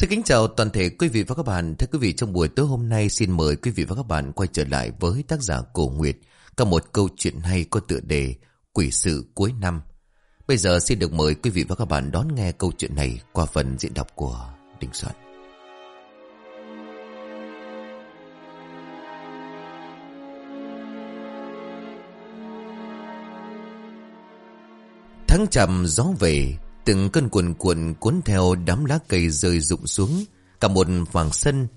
Xin kính chào toàn thể quý vị và các bạn. Thưa quý vị, trong buổi tối hôm nay xin mời quý vị và các bạn quay trở lại với tác giả Cổ Nguyệt có một câu chuyện hay có tựa đề Quỷ sự cuối năm. Bây giờ xin được mời quý vị và các bạn đón nghe câu chuyện này qua phần diễn đọc của Đình Soạn. Tháng chậm gió về, từng cơn cuộn cuộn cuốn theo đám lá cây rơi rụng xuống, cả một khoảng sân,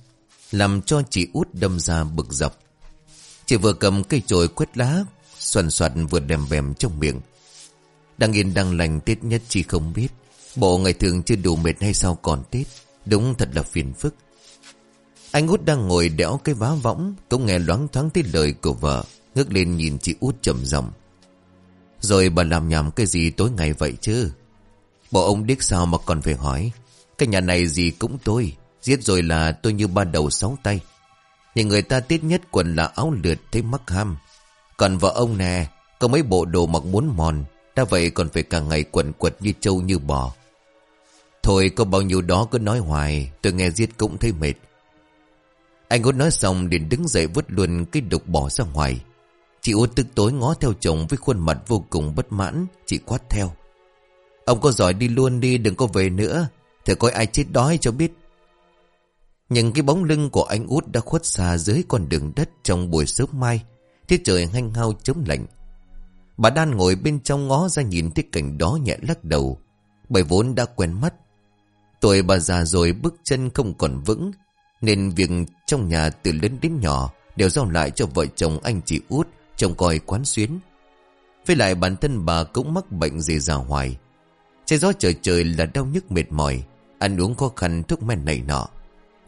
làm cho chị út đâm ra bực dọc. Chị vừa cầm cây chổi quét lá, xoàn xoạt vừa đèm bèm trong miệng. Đang yên đang lành Tết nhất chị không biết, bộ ngày thường chưa đủ mệt hay sao còn Tết, đúng thật là phiền phức. Anh út đang ngồi đẽo cái vá võng, cũng nghe loáng thoáng tiết lời của vợ, ngước lên nhìn chị út trầm giọng rồi bà làm nhầm cái gì tối ngày vậy chứ? Bộ ông điếc sao mà còn phải hỏi? Cái nhà này gì cũng tôi. Giết rồi là tôi như ba đầu sáu tay. Nhưng người ta tiết nhất quần là áo lượt thấy mắc ham. Còn vợ ông nè, có mấy bộ đồ mặc muốn mòn. Đã vậy còn phải cả ngày quần quật như trâu như bò. Thôi có bao nhiêu đó cứ nói hoài, tôi nghe giết cũng thấy mệt. Anh út nói xong liền đứng dậy vứt luôn cái đục bỏ ra ngoài. Chị út tức tối ngó theo chồng với khuôn mặt vô cùng bất mãn, chị quát theo. Ông có giỏi đi luôn đi, đừng có về nữa, thử coi ai chết đói cho biết. Những cái bóng lưng của anh út đã khuất xa dưới con đường đất trong buổi sớm mai, thế trời hanh hao chống lạnh. Bà Đan ngồi bên trong ngó ra nhìn thấy cảnh đó nhẹ lắc đầu, bởi vốn đã quen mắt. Tuổi bà già rồi bước chân không còn vững, nên việc trong nhà từ lớn đến nhỏ đều giao lại cho vợ chồng anh chị út trông coi quán xuyến. Với lại bản thân bà cũng mắc bệnh gì già hoài. Trái gió trời trời là đau nhức mệt mỏi, ăn uống khó khăn thuốc men này nọ.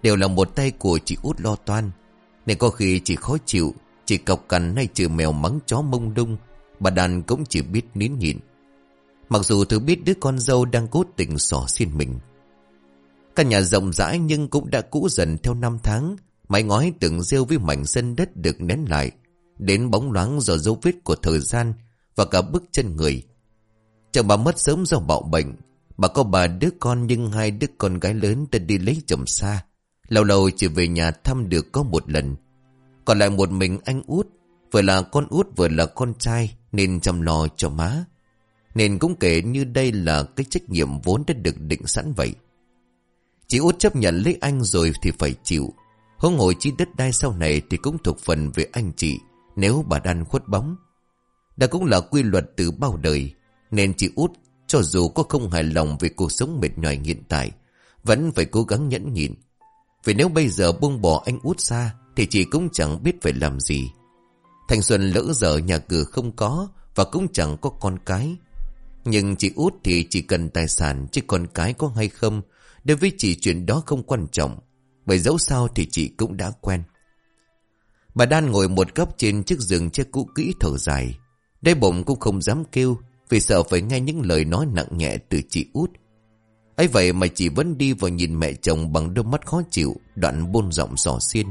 Đều là một tay của chị út lo toan. Nên có khi chị khó chịu, chị cọc cằn hay trừ mèo mắng chó mông đung, bà đàn cũng chỉ biết nín nhịn. Mặc dù thứ biết đứa con dâu đang cố tình xỏ xin mình. Căn nhà rộng rãi nhưng cũng đã cũ dần theo năm tháng, mái ngói từng rêu với mảnh sân đất được nén lại đến bóng loáng do dấu vết của thời gian và cả bước chân người. Chồng bà mất sớm do bạo bệnh, bà có bà đứa con nhưng hai đứa con gái lớn đã đi lấy chồng xa. Lâu lâu chỉ về nhà thăm được có một lần. Còn lại một mình anh út, vừa là con út vừa là con trai nên chăm lo cho má. Nên cũng kể như đây là cái trách nhiệm vốn đã được định sẵn vậy. Chị út chấp nhận lấy anh rồi thì phải chịu. Hướng ngồi chi đất đai sau này thì cũng thuộc phần về anh chị nếu bà Đan khuất bóng. Đã cũng là quy luật từ bao đời, nên chị út cho dù có không hài lòng về cuộc sống mệt nhòi hiện tại, vẫn phải cố gắng nhẫn nhịn. Vì nếu bây giờ buông bỏ anh út xa, thì chị cũng chẳng biết phải làm gì. Thành Xuân lỡ giờ nhà cửa không có, và cũng chẳng có con cái. Nhưng chị út thì chỉ cần tài sản, chứ con cái có hay không, đối với chị chuyện đó không quan trọng. Bởi dẫu sao thì chị cũng đã quen. Bà Đan ngồi một góc trên chiếc giường che cũ kỹ thở dài. đây bụng cũng không dám kêu vì sợ phải nghe những lời nói nặng nhẹ từ chị út. ấy vậy mà chị vẫn đi vào nhìn mẹ chồng bằng đôi mắt khó chịu, đoạn buôn giọng sò xiên.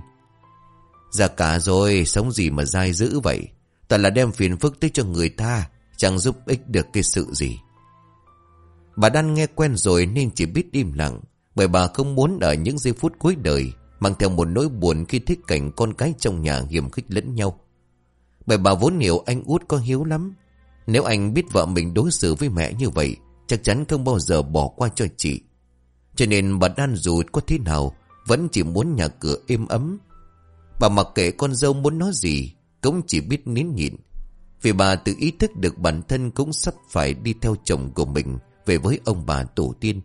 Già cả rồi, sống gì mà dai dữ vậy? Toàn là đem phiền phức tới cho người ta, chẳng giúp ích được cái sự gì. Bà Đan nghe quen rồi nên chỉ biết im lặng, bởi bà không muốn ở những giây phút cuối đời mang theo một nỗi buồn khi thấy cảnh con cái trong nhà hiểm khích lẫn nhau. Bởi bà vốn hiểu anh út có hiếu lắm. Nếu anh biết vợ mình đối xử với mẹ như vậy, chắc chắn không bao giờ bỏ qua cho chị. Cho nên bà đan dù có thế nào, vẫn chỉ muốn nhà cửa êm ấm. Bà mặc kệ con dâu muốn nói gì, cũng chỉ biết nín nhịn. Vì bà tự ý thức được bản thân cũng sắp phải đi theo chồng của mình về với ông bà tổ tiên.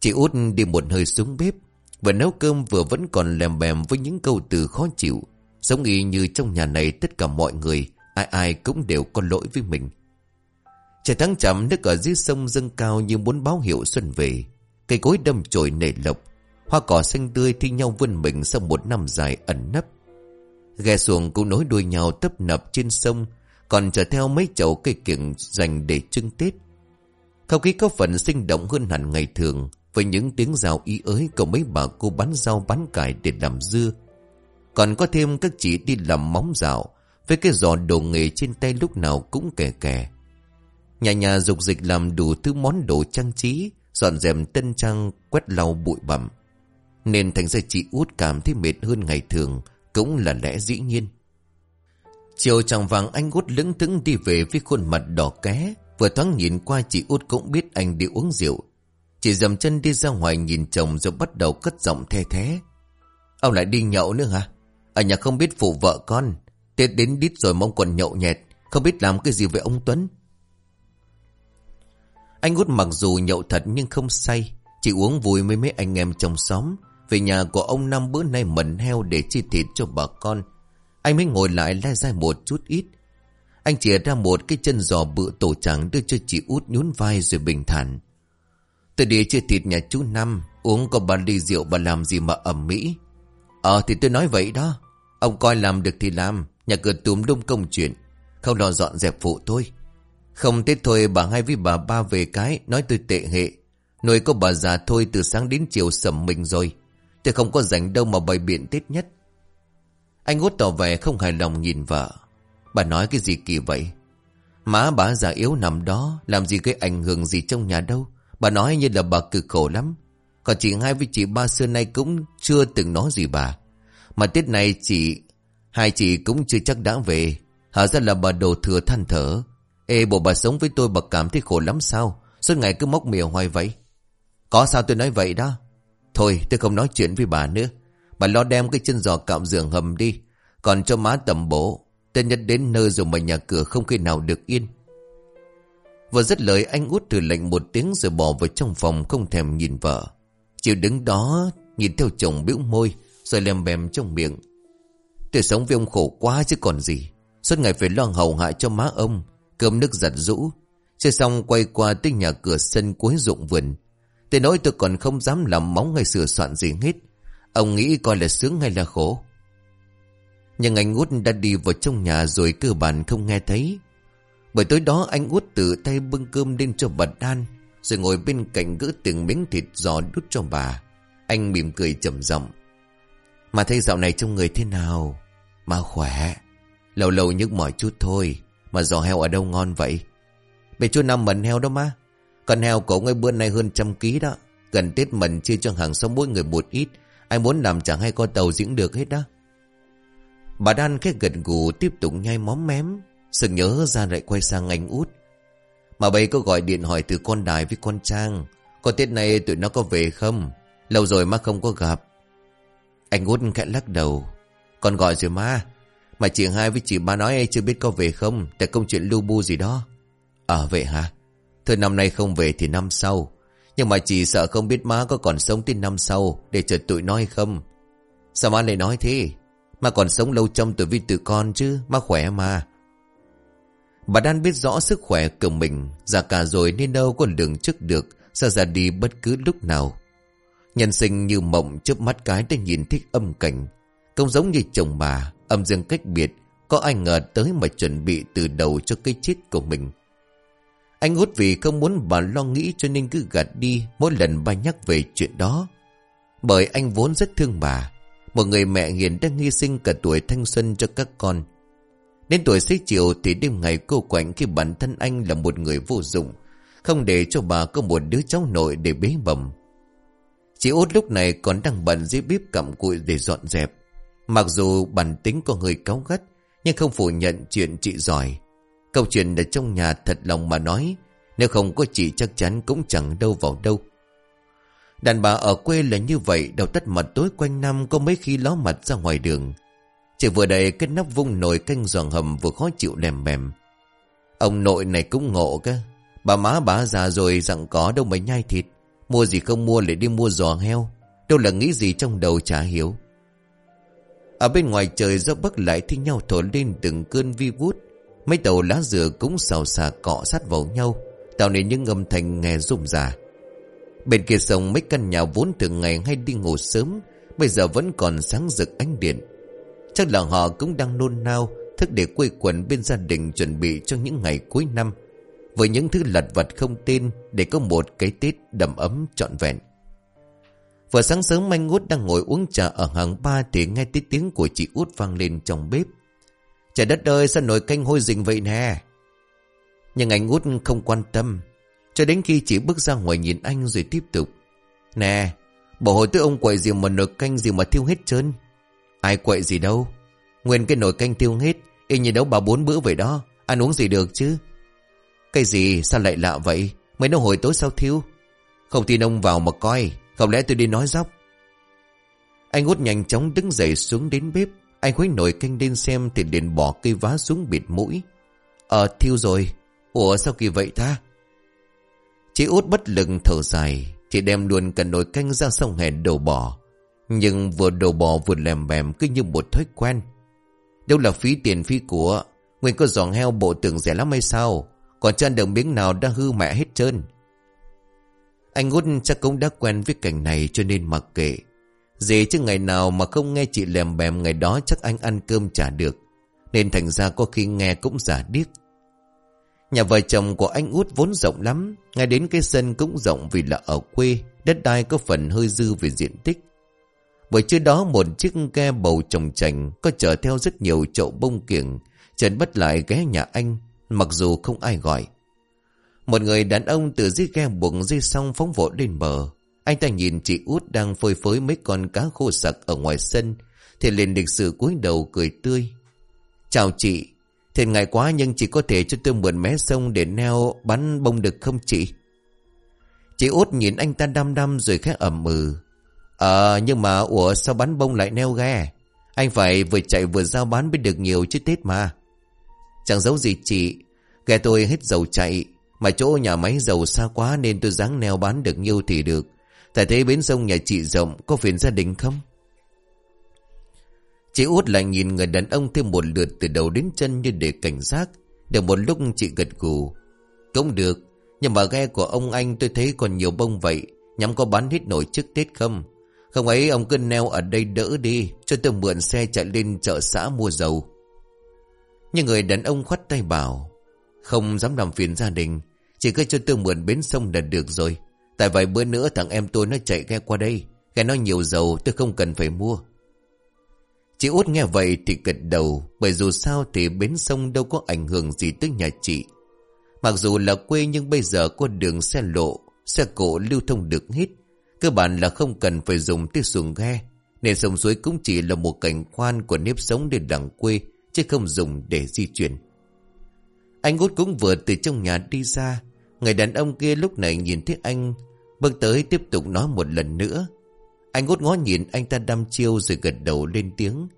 Chị út đi một hơi xuống bếp, Vừa nấu cơm vừa vẫn còn lèm bèm với những câu từ khó chịu. Giống y như trong nhà này tất cả mọi người, ai ai cũng đều có lỗi với mình. Trời tháng chậm nước ở dưới sông dâng cao như muốn báo hiệu xuân về. Cây cối đâm chồi nảy lộc, hoa cỏ xanh tươi thi nhau vươn mình sau một năm dài ẩn nấp. Ghe xuồng cũng nối đuôi nhau tấp nập trên sông, còn chở theo mấy chậu cây kiểng dành để trưng Tết. Không khí có phần sinh động hơn hẳn ngày thường, với những tiếng rào ý ới của mấy bà cô bán rau bán cải để làm dưa. Còn có thêm các chị đi làm móng rào với cái giò đồ nghề trên tay lúc nào cũng kè kè. Nhà nhà dục dịch làm đủ thứ món đồ trang trí, Dọn dẹp tân trang, quét lau bụi bặm. Nên thành ra chị út cảm thấy mệt hơn ngày thường, Cũng là lẽ dĩ nhiên. Chiều chẳng vàng anh út lững thững đi về với khuôn mặt đỏ ké. Vừa thoáng nhìn qua chị út cũng biết anh đi uống rượu. Chị dầm chân đi ra ngoài nhìn chồng rồi bắt đầu cất giọng the thế Ông lại đi nhậu nữa hả? Ở nhà không biết phụ vợ con. Tết đến đít rồi mong còn nhậu nhẹt, Không biết làm cái gì với ông Tuấn. Anh út mặc dù nhậu thật nhưng không say, Chỉ uống vui với mấy anh em trong xóm. Về nhà của ông Năm bữa nay mẩn heo để chi thịt cho bà con. Anh mới ngồi lại lai dai một chút ít. Anh chìa ra một cái chân giò bự tổ trắng đưa cho chị út nhún vai rồi bình thản. Tôi đi chơi thịt nhà chú Năm, Uống có ba ly rượu bà làm gì mà ẩm mỹ. Ờ thì tôi nói vậy đó. Ông coi làm được thì làm. Nhà cửa túm đông công chuyện. Không lo dọn dẹp phụ thôi. Không tết thôi, bà hai với bà ba về cái, Nói tôi tệ hệ. Nuôi có bà già thôi, từ sáng đến chiều sầm mình rồi. Tôi không có rảnh đâu mà bày biện tết nhất. Anh út tỏ vẻ không hài lòng nhìn vợ. Bà nói cái gì kỳ vậy? Má bà già yếu nằm đó, Làm gì gây ảnh hưởng gì trong nhà đâu? Bà nói như là bà cực khổ lắm. Còn chị hai với chị ba xưa nay cũng chưa từng nói gì bà. Mà Tết này chị Hai chị cũng chưa chắc đã về. Hả ra là bà đồ thừa than thở. Ê, bộ bà sống với tôi bà cảm thấy khổ lắm sao? Suốt ngày cứ móc mìa hoài vậy. Có sao tôi nói vậy đó? Thôi, tôi không nói chuyện với bà nữa. Bà lo đem cái chân giò cạo giường hầm đi. Còn cho má tầm bổ, Tên nhất đến nơi rồi mà nhà cửa không khi nào được yên. Vừa dứt lời, anh út từ lệnh một tiếng rồi bỏ vào trong phòng không thèm nhìn vợ. Chịu đứng đó, nhìn theo chồng bĩu môi, rồi lèm bèm trong miệng. Tôi sống với ông khổ quá chứ còn gì. Suốt ngày phải lo hầu hại cho má ông, cơm nước giặt rũ. Chưa xong quay qua tới nhà cửa sân cuối ruộng vườn. Tôi nói tôi còn không dám làm móng hay sửa soạn gì hết. Ông nghĩ coi là sướng hay là khổ. Nhưng anh út đã đi vào trong nhà rồi cơ bản không nghe thấy. Bởi tối đó anh út tự tay bưng cơm lên cho bà Đan Rồi ngồi bên cạnh gỡ từng miếng thịt giò đút cho bà Anh mỉm cười chậm giọng mà thấy dạo này trong người thế nào? Mà khỏe. Lâu lâu nhức mỏi chút thôi. Mà giò heo ở đâu ngon vậy? Bề chú Năm mần heo đó má. Con heo của ông bữa nay hơn trăm ký đó. Gần Tết mình chia cho hàng xóm mỗi người một ít. Ai muốn làm chẳng hay con tàu diễn được hết đó. Bà Đan khét gật gù, tiếp tục nhai móm mém. Sự nhớ ra lại quay sang anh út. Mà bây có gọi điện hỏi từ con đài với con Trang. Có Tết này tụi nó có về không? Lâu rồi má không có gặp. Anh út khẽ lắc đầu. Con gọi rồi má. Mà chị hai với chị ba nói chưa biết có về không? Tại công chuyện lưu bu gì đó. Ờ vậy hả? Thôi năm nay không về thì năm sau. Nhưng mà chị sợ không biết má có còn sống tới năm sau Để chờ tụi nói không? Sao má lại nói thế? Má còn sống lâu trong tuổi vi tự con chứ Má khỏe mà. Bà Đan biết rõ sức khỏe của mình, già cả rồi nên đâu có đường trước được, sao ra đi bất cứ lúc nào. Nhân sinh như mộng chớp mắt cái để nhìn thích âm cảnh. Không giống như chồng bà, âm dương cách biệt, có ai ngờ tới mà chuẩn bị từ đầu cho cái chết của mình. Anh út vì không muốn bà lo nghĩ cho nên cứ gạt đi mỗi lần bà nhắc về chuyện đó. Bởi anh vốn rất thương bà, một người mẹ hiền đang hy sinh cả tuổi thanh xuân cho các con. Đến tuổi xế chiều thì đêm ngày cô quạnh khi bản thân anh là một người vô dụng, không để cho bà có một đứa cháu nội để bế bầm. Chị út lúc này còn đang bận dưới bếp cặm cụi để dọn dẹp. Mặc dù bản tính có người cáu gắt, nhưng không phủ nhận chuyện chị giỏi. Câu chuyện ở trong nhà thật lòng mà nói, nếu không có chị chắc chắn cũng chẳng đâu vào đâu. Đàn bà ở quê là như vậy, đầu tắt mặt tối quanh năm có mấy khi ló mặt ra ngoài đường. Chỉ vừa đầy cái nắp vung nồi canh giòn hầm vừa khó chịu lèm mềm. Ông nội này cũng ngộ cơ. Bà má bà già rồi dặn có đâu mới nhai thịt. Mua gì không mua lại đi mua giò heo. Đâu là nghĩ gì trong đầu chả hiểu. Ở bên ngoài trời, gió bắc lại thi nhau thổi lên từng cơn vi vút. Mấy tàu lá dừa cũng xào xà cọ sát vào nhau. Tạo nên những âm thanh nghe rung rà. Bên kia sông, mấy căn nhà vốn thường ngày hay đi ngủ sớm. Bây giờ vẫn còn sáng rực ánh điện. Chắc là họ cũng đang nôn nao, Thức để quây quần bên gia đình chuẩn bị cho những ngày cuối năm với những thứ lật vật không tên Để có một cái Tết đầm ấm trọn vẹn Vừa sáng sớm anh út đang ngồi uống trà ở hàng ba Thì nghe tiếng tiếng của chị út vang lên trong bếp Trời đất ơi sao nồi canh hôi rình vậy nè Nhưng anh út không quan tâm Cho đến khi chị bước ra ngoài nhìn anh rồi tiếp tục. Nè, bộ hồi tới ông quậy gì mà nồi canh gì mà thiêu hết trơn. Ai quậy gì đâu. Nguyên cái nồi canh thiêu hết, y như nấu bà bốn bữa vậy đó. Ăn uống gì được chứ. Cái gì sao lại lạ vậy? Mấy nó hồi tối sao thiếu? Không tin ông vào mà coi, không lẽ tôi đi nói dóc. Anh út nhanh chóng đứng dậy xuống đến bếp. Anh khuấy nồi canh lên xem thì liền bỏ cây vá xuống bịt mũi. Ờ thiêu rồi. Ủa sao kỳ vậy ta? Chị út bất lực thở dài. Chị đem luôn cả nồi canh ra sông hèn đổ bỏ. Nhưng vừa đổ bỏ vừa lèm bèm cứ như một thói quen. Đâu là phí tiền phí của. Nguyên có giòn heo bộ tưởng rẻ lắm hay sao? Còn chân được miếng nào đã hư mẹ hết trơn. Anh út chắc cũng đã quen với cảnh này cho nên mặc kệ. Dì chứ ngày nào mà không nghe chị lèm bèm ngày đó chắc anh ăn cơm trả được. Nên thành ra có khi nghe cũng giả điếc. Nhà vợ chồng của anh út vốn rộng lắm. Ngay đến cái sân cũng rộng vì là ở quê. Đất đai có phần hơi dư về diện tích. bởi trước đó một chiếc ghe bầu trồng trành có chở theo rất nhiều chậu bông kiểng. Trần bất lại ghé nhà anh mặc dù không ai gọi. Một người đàn ông từ dưới ghe buộc dây xong phóng vội lên bờ. Anh ta nhìn chị út đang phơi phới mấy con cá khô sặc ở ngoài sân. Thì liền lịch sự cúi đầu cười tươi. Chào chị. Thiệt ngại quá nhưng chị có thể cho tôi mượn mé sông để neo bắn bông được không chị? Chị út nhìn anh ta đăm đăm rồi khẽ ẩm ừ. Ờ nhưng mà ủa sao bắn bông lại neo ghe? Anh phải vừa chạy vừa giao bán mới được nhiều chứ Tết mà. Chẳng giấu gì chị. Ghe tôi hết dầu chạy. Mà chỗ nhà máy dầu xa quá nên tôi dáng neo bán được nhiêu thì được. Tại thế bến sông nhà chị rộng, có phiền gia đình không? Chị út lại nhìn người đàn ông thêm một lượt từ đầu đến chân như để cảnh giác. Được một lúc chị gật gù. Cũng được. Nhưng mà ghe của ông anh tôi thấy còn nhiều bông vậy. Nhắm có bán hết nổi trước Tết không? Không ấy ông cứ neo ở đây đỡ đi. Cho tôi mượn xe chạy lên chợ xã mua dầu. Nhưng người đàn ông khoắt tay bảo. Không dám làm phiền gia đình. Chỉ cứ cho tôi mượn bến sông là được rồi. Tại vài bữa nữa thằng em tôi nó chạy ghe qua đây. Ghe nó nhiều dầu tôi không cần phải mua. Chị út nghe vậy thì gật đầu. Bởi dù sao thì bến sông đâu có ảnh hưởng gì tới nhà chị. Mặc dù là quê nhưng bây giờ có đường xe lộ, xe cộ lưu thông được hết. Cơ bản là không cần phải dùng tới xuồng ghe. Nên sông suối cũng chỉ là một cảnh quan của nếp sống để đẳng quê, chứ không dùng để di chuyển. Anh út cũng vừa từ trong nhà đi ra. Người đàn ông kia lúc này nhìn thấy anh, Bước tới tiếp tục nói một lần nữa Anh út ngó nhìn anh ta đăm chiêu Rồi gật đầu lên tiếng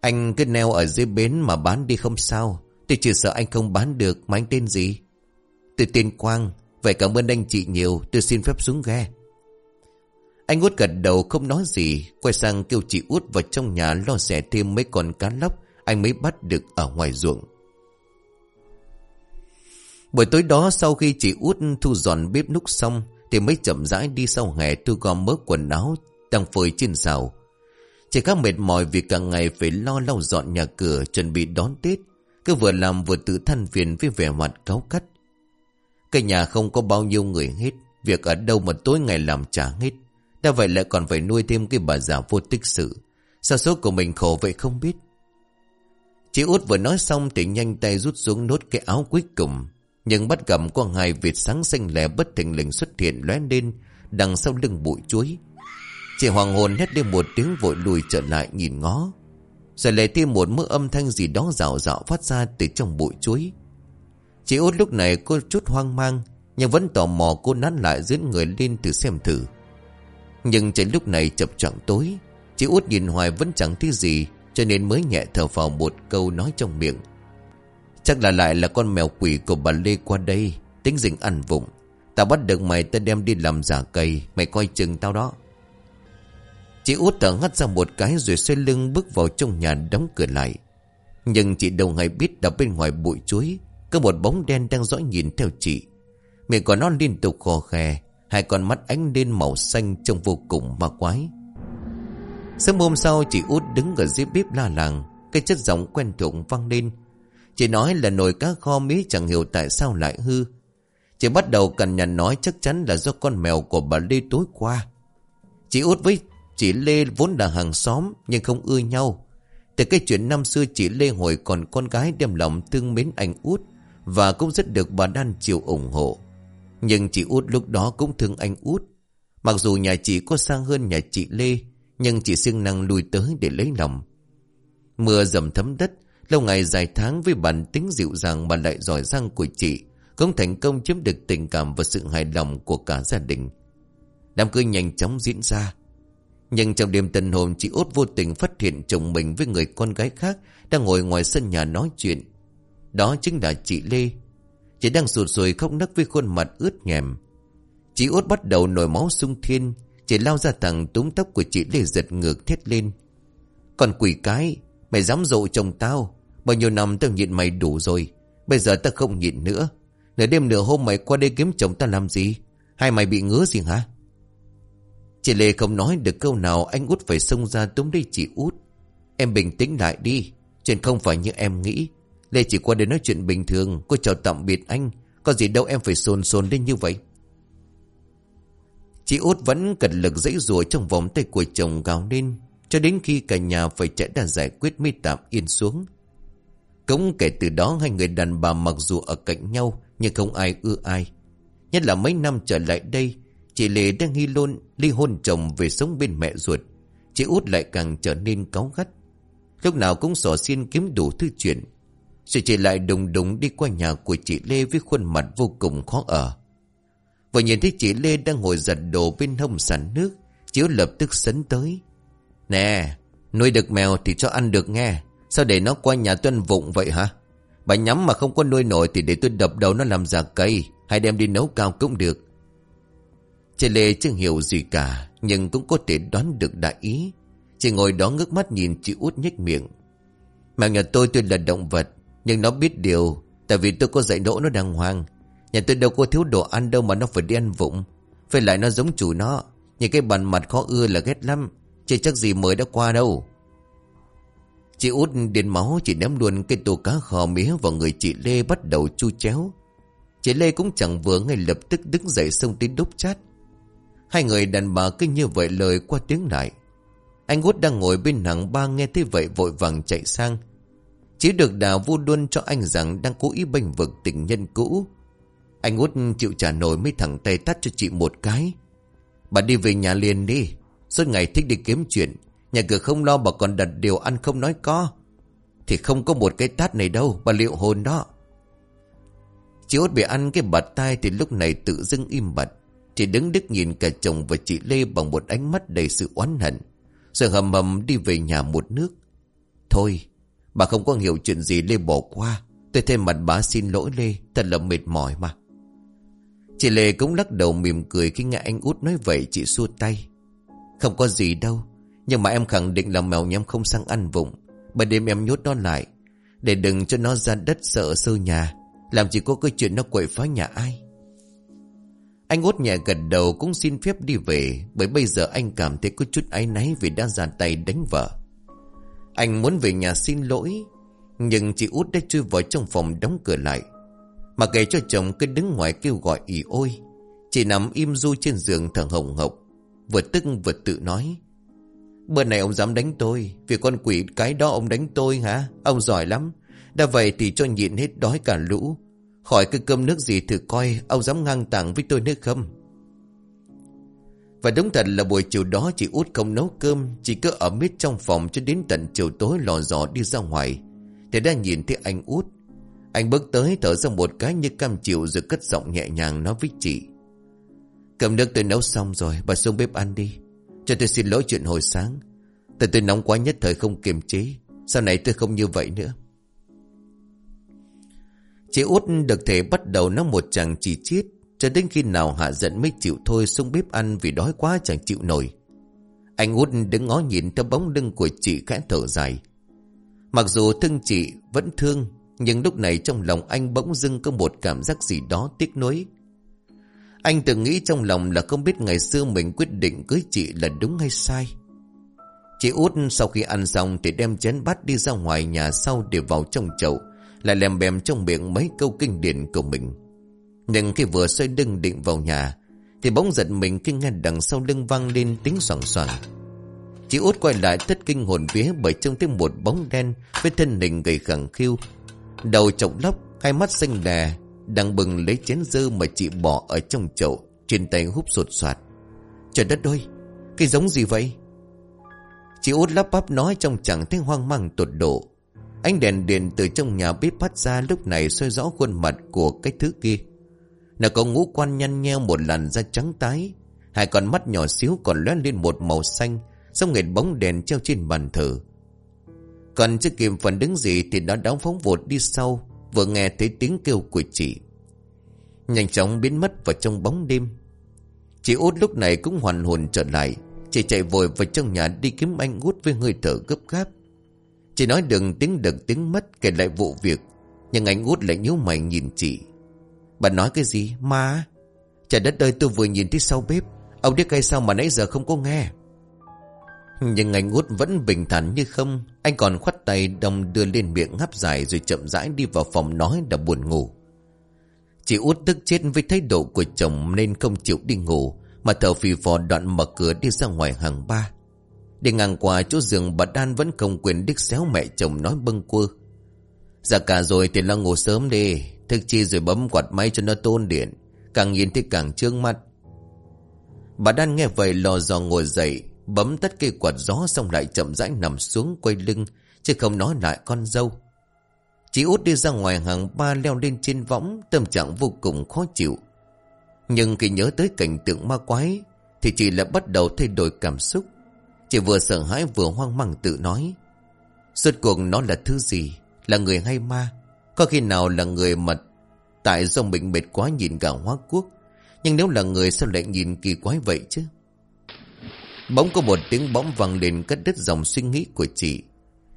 Anh cứ neo ở dưới bến Mà bán đi không sao, Tôi chỉ sợ anh không bán được, Mà anh tên gì Tôi tên Quang, Vậy cảm ơn anh chị nhiều, Tôi xin phép xuống ghe Anh út gật đầu không nói gì, Quay sang kêu chị út vào trong nhà Lo rẻ thêm mấy con cá lóc anh mới bắt được ở ngoài ruộng. Buổi tối đó, sau khi chị út thu dọn bếp núc xong, Thì mới chậm rãi đi sau hè thu gom mớ quần áo Đang phơi trên rào. Chị khá mệt mỏi vì cả ngày phải lo lau dọn nhà cửa, chuẩn bị đón Tết. Cứ vừa làm vừa tự than phiền với vẻ mặt cáu cắt. Cái nhà không có bao nhiêu người hết, Việc ở đâu mà tối ngày làm trả hết. Đã vậy lại còn phải nuôi thêm cái bà già vô tích sự. Sao số của mình khổ vậy không biết? Chị út vừa nói xong thì nhanh tay rút xuống nốt cái áo cuối cùng nhưng bắt gặp có hai vịt sáng xanh lẻ bất thình lình xuất hiện lóe lên, đằng sau lưng bụi chuối. Chị hoàng hồn hét lên một tiếng vội lùi trở lại nhìn ngó. Rồi lại thêm một mức âm thanh gì đó rào rạo phát ra từ trong bụi chuối. Chị út lúc này có chút hoang mang, nhưng vẫn tò mò cô nát lại dẫn người lên từ xem thử. Nhưng trên lúc này chập choạng tối, Chị út nhìn hoài vẫn chẳng thấy gì cho nên mới nhẹ thở vào một câu nói trong miệng. Chắc là lại là con mèo quỷ của bà Lê qua đây, Tính dình ăn vụng. Tao bắt được mày tao đem đi làm giả cây, Mày coi chừng tao đó. Chị út thở hắt ra một cái Rồi xoay lưng bước vào trong nhà đóng cửa lại. Nhưng chị đâu hay biết Đã bên ngoài bụi chuối, Có một bóng đen đang dõi nhìn theo chị. Miệng của nó liên tục khò khè, Hai con mắt ánh lên màu xanh Trông vô cùng ma quái. Sớm hôm sau chị út đứng ở dưới bếp la làng Cái chất giọng quen thuộc vang lên Chị nói là nồi cá kho mí chẳng hiểu tại sao lại hư. Chị bắt đầu cần nhận nói chắc chắn là do con mèo của bà Lê tối qua. Chị út với chị Lê vốn là hàng xóm nhưng không ưa nhau. Từ cái chuyện năm xưa chị Lê hồi còn con gái đem lòng thương mến anh út và cũng rất được bà Đan chiều ủng hộ. Nhưng chị út lúc đó cũng thương anh út. Mặc dù nhà chị có sang hơn nhà chị Lê, nhưng chị siêng năng lùi tới để lấy lòng. Mưa dầm thấm đất, lâu ngày dài tháng với bản tính dịu dàng mà lại giỏi giang của chị, cũng thành công chiếm được tình cảm và sự hài lòng của cả gia đình. Đám cưới nhanh chóng diễn ra. Nhưng trong đêm tân hồn chị út vô tình phát hiện chồng mình với người con gái khác đang ngồi ngoài sân nhà nói chuyện. Đó chính là chị Lê. Chị đang sụt sùi khóc nấc với khuôn mặt ướt nhèm. Chị út bắt đầu nổi máu sung thiên. Chị lao ra thẳng túm tóc của chị Lê giật ngược thét lên. Còn quỷ cái, mày dám dụ chồng tao. Bao nhiêu năm tao nhịn mày đủ rồi. Bây giờ tao không nhịn nữa. Nửa đêm nửa hôm mày qua đây kiếm chồng tao làm gì? Hay mày bị ngứa gì hả? Chị Lê không nói được câu nào anh út phải xông ra túm đi chị út. Em bình tĩnh lại đi. Chuyện không phải như em nghĩ. Lê chỉ qua đây nói chuyện bình thường. Cô chào tạm biệt anh. Có gì đâu em phải xôn xôn lên như vậy. Chị út vẫn cật lực dãy rùa trong vòng tay của chồng gào lên. Cho đến khi cả nhà phải chạy ra giải quyết mới tạm yên xuống. Cũng kể từ đó, hai người đàn bà mặc dù ở cạnh nhau, nhưng không ai ưa ai. Nhất là mấy năm trở lại đây, Chị Lê đang nghi lôn, ly hôn chồng về sống bên mẹ ruột. Chị út lại càng trở nên cáu gắt. Lúc nào cũng sỏ xiên kiếm đủ thứ chuyện. Rồi chị lại đùng đùng đi qua nhà của chị Lê với khuôn mặt vô cùng khó ở. Vừa nhìn thấy chị Lê đang ngồi giặt đồ bên hông sàn nước. chiếu lập tức sấn tới. Nè, nuôi được mèo thì cho ăn được nghe. Sao để nó qua nhà tuân vụng vậy hả? Bà nhắm mà không có nuôi nổi thì để tôi đập đầu nó làm giả cây. Hay đem đi nấu cao cũng được. Chị Lê chưa hiểu gì cả Nhưng cũng có thể đoán được đại ý Chị ngồi đó ngước mắt nhìn chị út nhếch miệng Mèo nhà tôi tôi là động vật Nhưng nó biết điều Tại vì tôi có dạy nỗ nó đàng hoàng Nhà tôi đâu có thiếu đồ ăn đâu mà nó phải đi ăn vụng Phải lại nó giống chủ nó Những cái bàn mặt khó ưa là ghét lắm Chứ chắc gì mới đã qua đâu Chị út điên máu chị ném luôn cái tô cá khò mía vào người chị Lê bắt đầu chu chéo Chị Lê cũng chẳng vừa ngay lập tức đứng dậy xông tới đúc chát Hai người đàn bà cứ như vậy lời qua tiếng lại. Anh út đang ngồi bên hàng ba nghe thấy vậy vội vàng chạy sang. Chỉ được đào vu luôn cho anh rằng đang cố ý bênh vực tình nhân cũ. Anh út chịu trả nổi mấy thẳng tay tắt cho chị một cái. Bà đi về nhà liền đi. Suốt ngày thích đi kiếm chuyện. Nhà cửa không lo bà còn đặt điều ăn không nói có. Thì không có một cái tát này đâu. Bà liệu hồn đó. Chị út bị ăn cái bạt tai thì lúc này tự dưng im bặt. Chị đứng đứt nhìn cả chồng và chị Lê bằng một ánh mắt đầy sự oán hận. Rồi hầm hầm đi về nhà một nước. Thôi, bà không có hiểu chuyện gì Lê bỏ qua. Tôi thêm mặt bà xin lỗi Lê, thật là mệt mỏi mà. Chị Lê cũng lắc đầu mỉm cười khi nghe anh út nói vậy chị xua tay. Không có gì đâu, nhưng mà em khẳng định là mèo nhắm không sang ăn vụng. Bởi đêm em nhốt nó lại, để đừng cho nó ra đất sợ sơ nhà. Làm chỉ có cái chuyện nó quậy phá nhà ai. Anh út nhẹ gật đầu cũng xin phép đi về Bởi bây giờ anh cảm thấy có chút áy náy Vì đã ra tay đánh vợ Anh muốn về nhà xin lỗi Nhưng chị út đã chui vào trong phòng đóng cửa lại mà kể cho chồng cứ đứng ngoài kêu gọi ỉ ôi. Chị nằm im du trên giường thở hồng hộc, Vừa tức vừa tự nói. Bữa này ông dám đánh tôi, Vì con quỷ cái đó ông đánh tôi hả? Ông giỏi lắm. Đã vậy thì cho nhịn hết đói cả lũ. Khỏi cái cơm nước gì thử coi, Ông dám ngang tàng với tôi nữa không? Và đúng thật là buổi chiều đó Chị út không nấu cơm, Chỉ cứ ở mít trong phòng cho đến tận chiều tối lò dò đi ra ngoài. Thì đã nhìn thấy anh út anh bước tới thở ra một cái như cam chịu Rồi cất giọng nhẹ nhàng nói với chị. Cầm nước tôi nấu xong rồi, Bà xuống bếp ăn đi. Cho tôi xin lỗi chuyện hồi sáng. Tại tôi nóng quá nhất thời không kiềm chế. Sau này tôi không như vậy nữa. Chị út được thể bắt đầu nó một chàng chỉ chiết, Cho đến khi nào hạ giận mới chịu thôi xuống bếp ăn vì đói quá chẳng chịu nổi. Anh út đứng ngó nhìn theo bóng lưng của chị khẽ thở dài. Mặc dù thương chị vẫn thương nhưng lúc này trong lòng anh bỗng dưng có một cảm giác gì đó tiếc nuối Anh từng nghĩ trong lòng là không biết ngày xưa mình quyết định cưới chị là đúng hay sai Chị út sau khi ăn xong thì đem chén bát đi ra ngoài nhà sau để vào trong chậu lại lèm bèm trong miệng mấy câu kinh điển của mình. Nhưng khi vừa xoay lưng định vào nhà, thì bỗng giật mình khi nghe đằng sau lưng vang lên tiếng soảng soảng. Chị út quay lại thất kinh hồn vía bởi trông thấy một bóng đen với thân hình gầy khẳng khiu. Đầu trọng lóc, hai mắt xanh đè, Đang bừng lấy chén dơ mà chị bỏ ở trong chậu Trên tay húp sột soạt. Trời đất ơi Cái giống gì vậy? Chị út lắp bắp nói trong chẳng thấy hoang mang tột độ. Ánh đèn điện từ trong nhà bếp phát ra lúc này soi rõ khuôn mặt của cái thứ kia. Nó có ngũ quan nhăn nheo một làn da trắng tái. Hai con mắt nhỏ xíu còn lóe lên một màu xanh Xong nghệt bóng đèn treo trên bàn thờ. Còn chưa kịp phần đứng gì Thì nó đóng phóng vụt đi sau, Vừa nghe thấy tiếng kêu của chị. Nhanh chóng biến mất vào trong bóng đêm. Chị út lúc này cũng hoàn hồn trở lại. Chị chạy vội vào trong nhà đi kiếm anh út với hơi thở gấp gáp. Chị nói đừng tiếng đừng tiếng mất, kể lại vụ việc. Nhưng anh út lại nhíu mày nhìn chị. Bà nói cái gì? Ma? Trời đất ơi, tôi vừa nhìn thấy sau bếp. Ông biết cây sao mà nãy giờ không có nghe? Nhưng anh út vẫn bình thản như không. Anh còn khoắt tay đồng đưa lên miệng ngáp dài Rồi chậm rãi đi vào phòng nói đã buồn ngủ. Chị út tức chết với thái độ của chồng Nên không chịu đi ngủ, Mà thở phì phò đoạn mở cửa đi ra ngoài hàng ba. Đi ngang qua chỗ giường, bà Đan vẫn không quyền đích xéo mẹ chồng nói bâng quơ. Dạ cả rồi thì là ngủ sớm đi, Thức chi rồi bấm quạt máy cho nó tôn điện, Càng nhìn thì càng trương mắt. Bà Đan nghe vậy lò dò ngồi dậy Bấm tắt cây quạt gió xong lại chậm rãi nằm xuống quay lưng, Chứ không nói lại con dâu. Chị út đi ra ngoài hàng ba leo lên trên võng, Tâm trạng vô cùng khó chịu. Nhưng khi nhớ tới cảnh tượng ma quái, Thì chị lại bắt đầu thay đổi cảm xúc. Chị vừa sợ hãi vừa hoang mang tự nói, Suốt cuộc nó là thứ gì? Là người hay ma? Có khi nào là người mà Tại do mình mệt quá nhìn cả hóa quốc Nhưng nếu là người sao lại nhìn kỳ quái vậy chứ? Bỗng có một tiếng bóng vang lên cắt đứt dòng suy nghĩ của chị.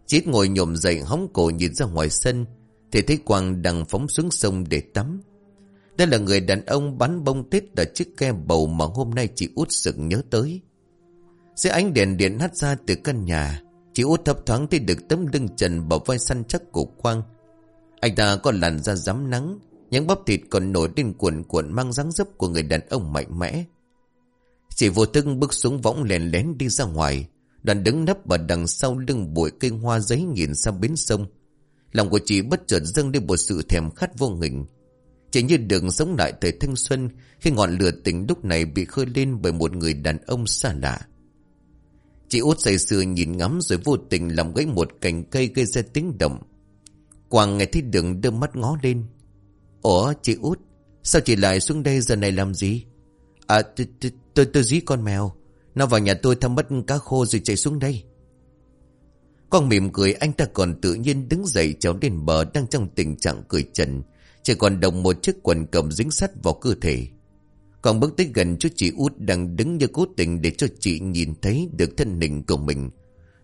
Chị ngồi nhổm dậy hóng cổ nhìn ra ngoài sân, Thì thấy Quang đang phóng xuống sông để tắm. Đây là người đàn ông bắn bông tết ở chiếc ke bầu mà hôm nay chị út sực nhớ tới. Dưới ánh đèn điện hắt ra từ căn nhà, Chị út thấp thoáng thấy được tấm lưng trần bờ vai săn chắc của Quang. Anh ta có làn da rám nắng Những bắp thịt còn nổi lên cuộn cuộn mang dáng dấp của người đàn ông mạnh mẽ. Chị vô tức bước xuống võng lèn lén đi ra ngoài. Đoàn đứng nấp ở đằng sau lưng bụi cây hoa giấy nhìn sang bến sông. Lòng của chị bất chợt dâng lên một sự thèm khát vô hình. Chỉ như đường sống lại thời thanh xuân, Khi ngọn lửa tình lúc này bị khơi lên bởi một người đàn ông xa lạ. Chị út say sưa nhìn ngắm rồi vô tình làm gãy một cành cây gây ra tiếng động. Quang nghe thấy đường đưa mắt ngó lên. Ủa, chị út, Sao chị lại xuống đây giờ này làm gì? À tôi, tôi, dí con mèo. Nó vào nhà tôi thăm mất cá khô rồi chạy xuống đây. Con mỉm cười anh ta còn tự nhiên đứng dậy cháu đến bờ đang trong tình trạng cười trần. Chỉ còn đồng một chiếc quần cầm dính sắt vào cơ thể. Còn bước tới gần chú chị út đang đứng như cố tình để cho chị nhìn thấy được thân hình của mình.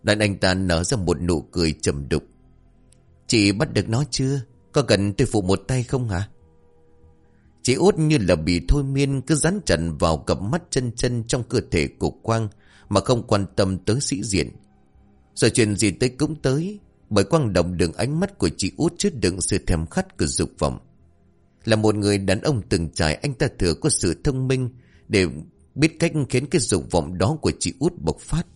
Đoạn anh ta nở ra một nụ cười trầm đục. Chị bắt được nó chưa? Có cần tôi phụ một tay không hả? Chị út như là bị thôi miên cứ dán chặt vào cặp mắt chân chân trong cơ thể của Quang mà không quan tâm tới sĩ diện. Rồi chuyện gì tới cũng tới bởi Quang động đường ánh mắt của chị út chứa đựng sự thèm khát của dục vọng. Là một người đàn ông từng trải anh ta thừa có sự thông minh để biết cách khiến cái dục vọng đó của chị út bộc phát.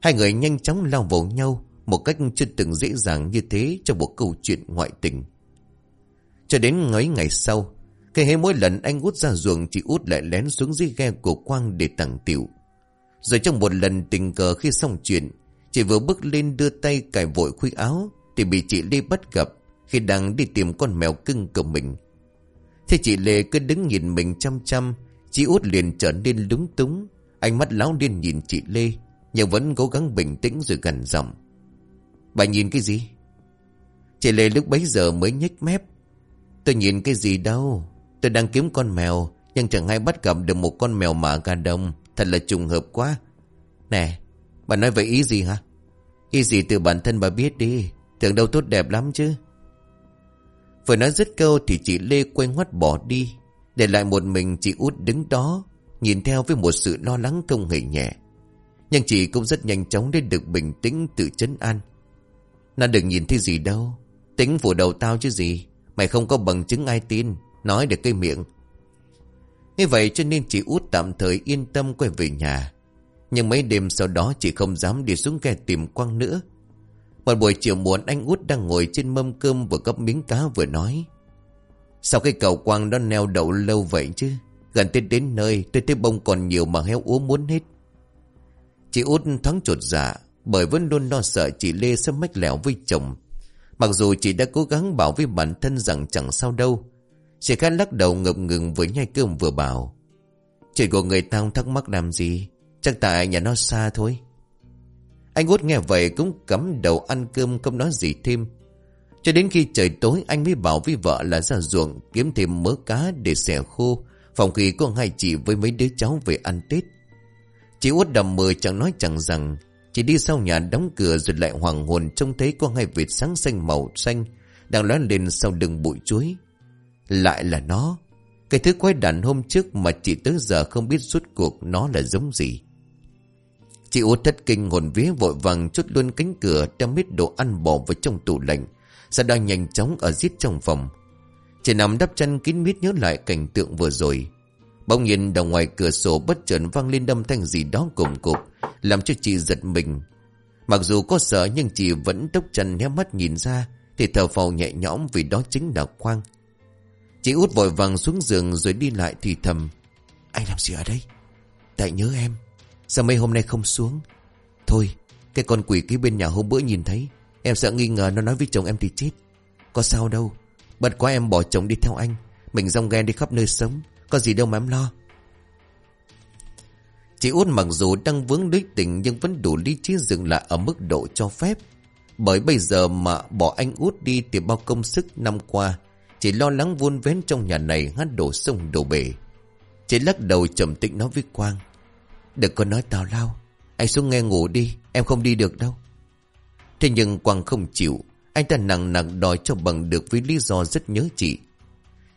Hai người nhanh chóng lao vào nhau một cách chưa từng dễ dàng như thế trong một câu chuyện ngoại tình. Cho đến mấy ngày sau, cái hễ mỗi lần anh út ra ruộng, Chị út lại lén xuống dưới ghe của Quang để tặng tiểu. Rồi trong một lần tình cờ khi xong chuyện, Chị vừa bước lên đưa tay cài vội khuy áo, Thì bị chị Lê bắt gặp Khi đang đi tìm con mèo cưng của mình. Thế chị Lê cứ đứng nhìn mình chăm chăm, Chị út liền trở nên lúng túng, Ánh mắt láo điên nhìn chị Lê, Nhưng vẫn cố gắng bình tĩnh rồi gần giọng. Bà nhìn cái gì? Chị Lê lúc bấy giờ mới nhếch mép. Tôi nhìn cái gì đâu Tôi đang kiếm con mèo, Nhưng chẳng ai bắt gặp được một con mèo mả gà đông. Thật là trùng hợp quá. Nè, Bà nói vậy ý gì hả? Ý gì từ bản thân bà biết đi? Tưởng đâu tốt đẹp lắm chứ. Vừa nói dứt câu thì chị Lê quay ngoắt bỏ đi, Để lại một mình chị út đứng đó, Nhìn theo với một sự lo lắng không hề nhẹ. Nhưng chị cũng rất nhanh chóng để được bình tĩnh tự chấn an. Nó đừng nhìn thấy gì đâu, Tính phủ đầu tao chứ gì, Mày không có bằng chứng ai tin. Nói được cái miệng. Như vậy cho nên chị út tạm thời yên tâm quay về nhà. Nhưng mấy đêm sau đó chị không dám đi xuống ghe tìm Quang nữa. Một buổi chiều muộn anh út đang ngồi trên mâm cơm vừa gấp miếng cá vừa nói. Sao cái cầu quang đó neo đậu lâu vậy chứ? Gần Tết đến nơi Tôi thấy bông còn nhiều mà heo úa muốn hết. Chị út thoáng chột dạ Bởi vẫn luôn lo sợ chị Lê sẽ mách lẻo với chồng. Mặc dù chị đã cố gắng bảo với bản thân rằng chẳng sao đâu Chị Khát lắc đầu ngập ngừng với nhai cơm vừa bảo. Chuyện của người ta thắc mắc làm gì? Chắc tại nhà nó xa thôi. Anh út nghe vậy cũng cắm đầu ăn cơm không nói gì thêm. Cho đến khi trời tối, anh mới bảo với vợ là ra ruộng Kiếm thêm mớ cá để xẻ khô, Phòng khi có hai chị với mấy đứa cháu về ăn Tết. Chị út đầm mờ chẳng nói chẳng rằng chị đi sau nhà đóng cửa rồi lại hoàng hồn Trông thấy có hai vịt sáng xanh màu xanh Đang lóe lên sau đường bụi chuối. Lại là nó. Cái thứ quái đản hôm trước mà chị tới giờ không biết suốt cuộc nó là giống gì. Chị út thất kinh hồn vía vội vàng chốt luôn cánh cửa, Đem hết đồ ăn bỏ vào trong tủ lạnh, Sau đó nhanh chóng ở giết trong phòng. Chị nằm đắp chân kín mít nhớ lại cảnh tượng vừa rồi. Bỗng nhiên đầu ngoài cửa sổ bất chợt vang lên âm thanh gì đó cùng cục Làm cho chị giật mình. Mặc dù có sợ nhưng chị vẫn tốc chân hé mắt nhìn ra, Thì thở phào nhẹ nhõm vì đó chính là Quang. Chị út vội vàng xuống giường rồi đi lại thì thầm, Anh làm gì ở đây? Tại nhớ em. Sao mấy hôm nay không xuống? Thôi, cái con quỷ kia bên nhà hôm bữa nhìn thấy, Em sợ nghi ngờ nó nói với chồng em thì chết. Có sao đâu. Bật quá em bỏ chồng đi theo anh. Mình rong ghen đi khắp nơi sống. Có gì đâu mà em lo. Chị út mặc dù đang vướng lưới tình Nhưng vẫn đủ lý trí dừng lại ở mức độ cho phép. Bởi bây giờ mà bỏ anh út đi Thì bao công sức năm qua chỉ lo lắng vuôn vén trong nhà này Hát đổ sông đổ bể. Chị lắc đầu trầm tĩnh nói với Quang, Đừng có nói tào lao, Anh xuống nghe ngủ đi, Em không đi được đâu. Thế nhưng Quang không chịu, Anh ta nặng nặng đòi cho bằng được với lý do rất nhớ chị.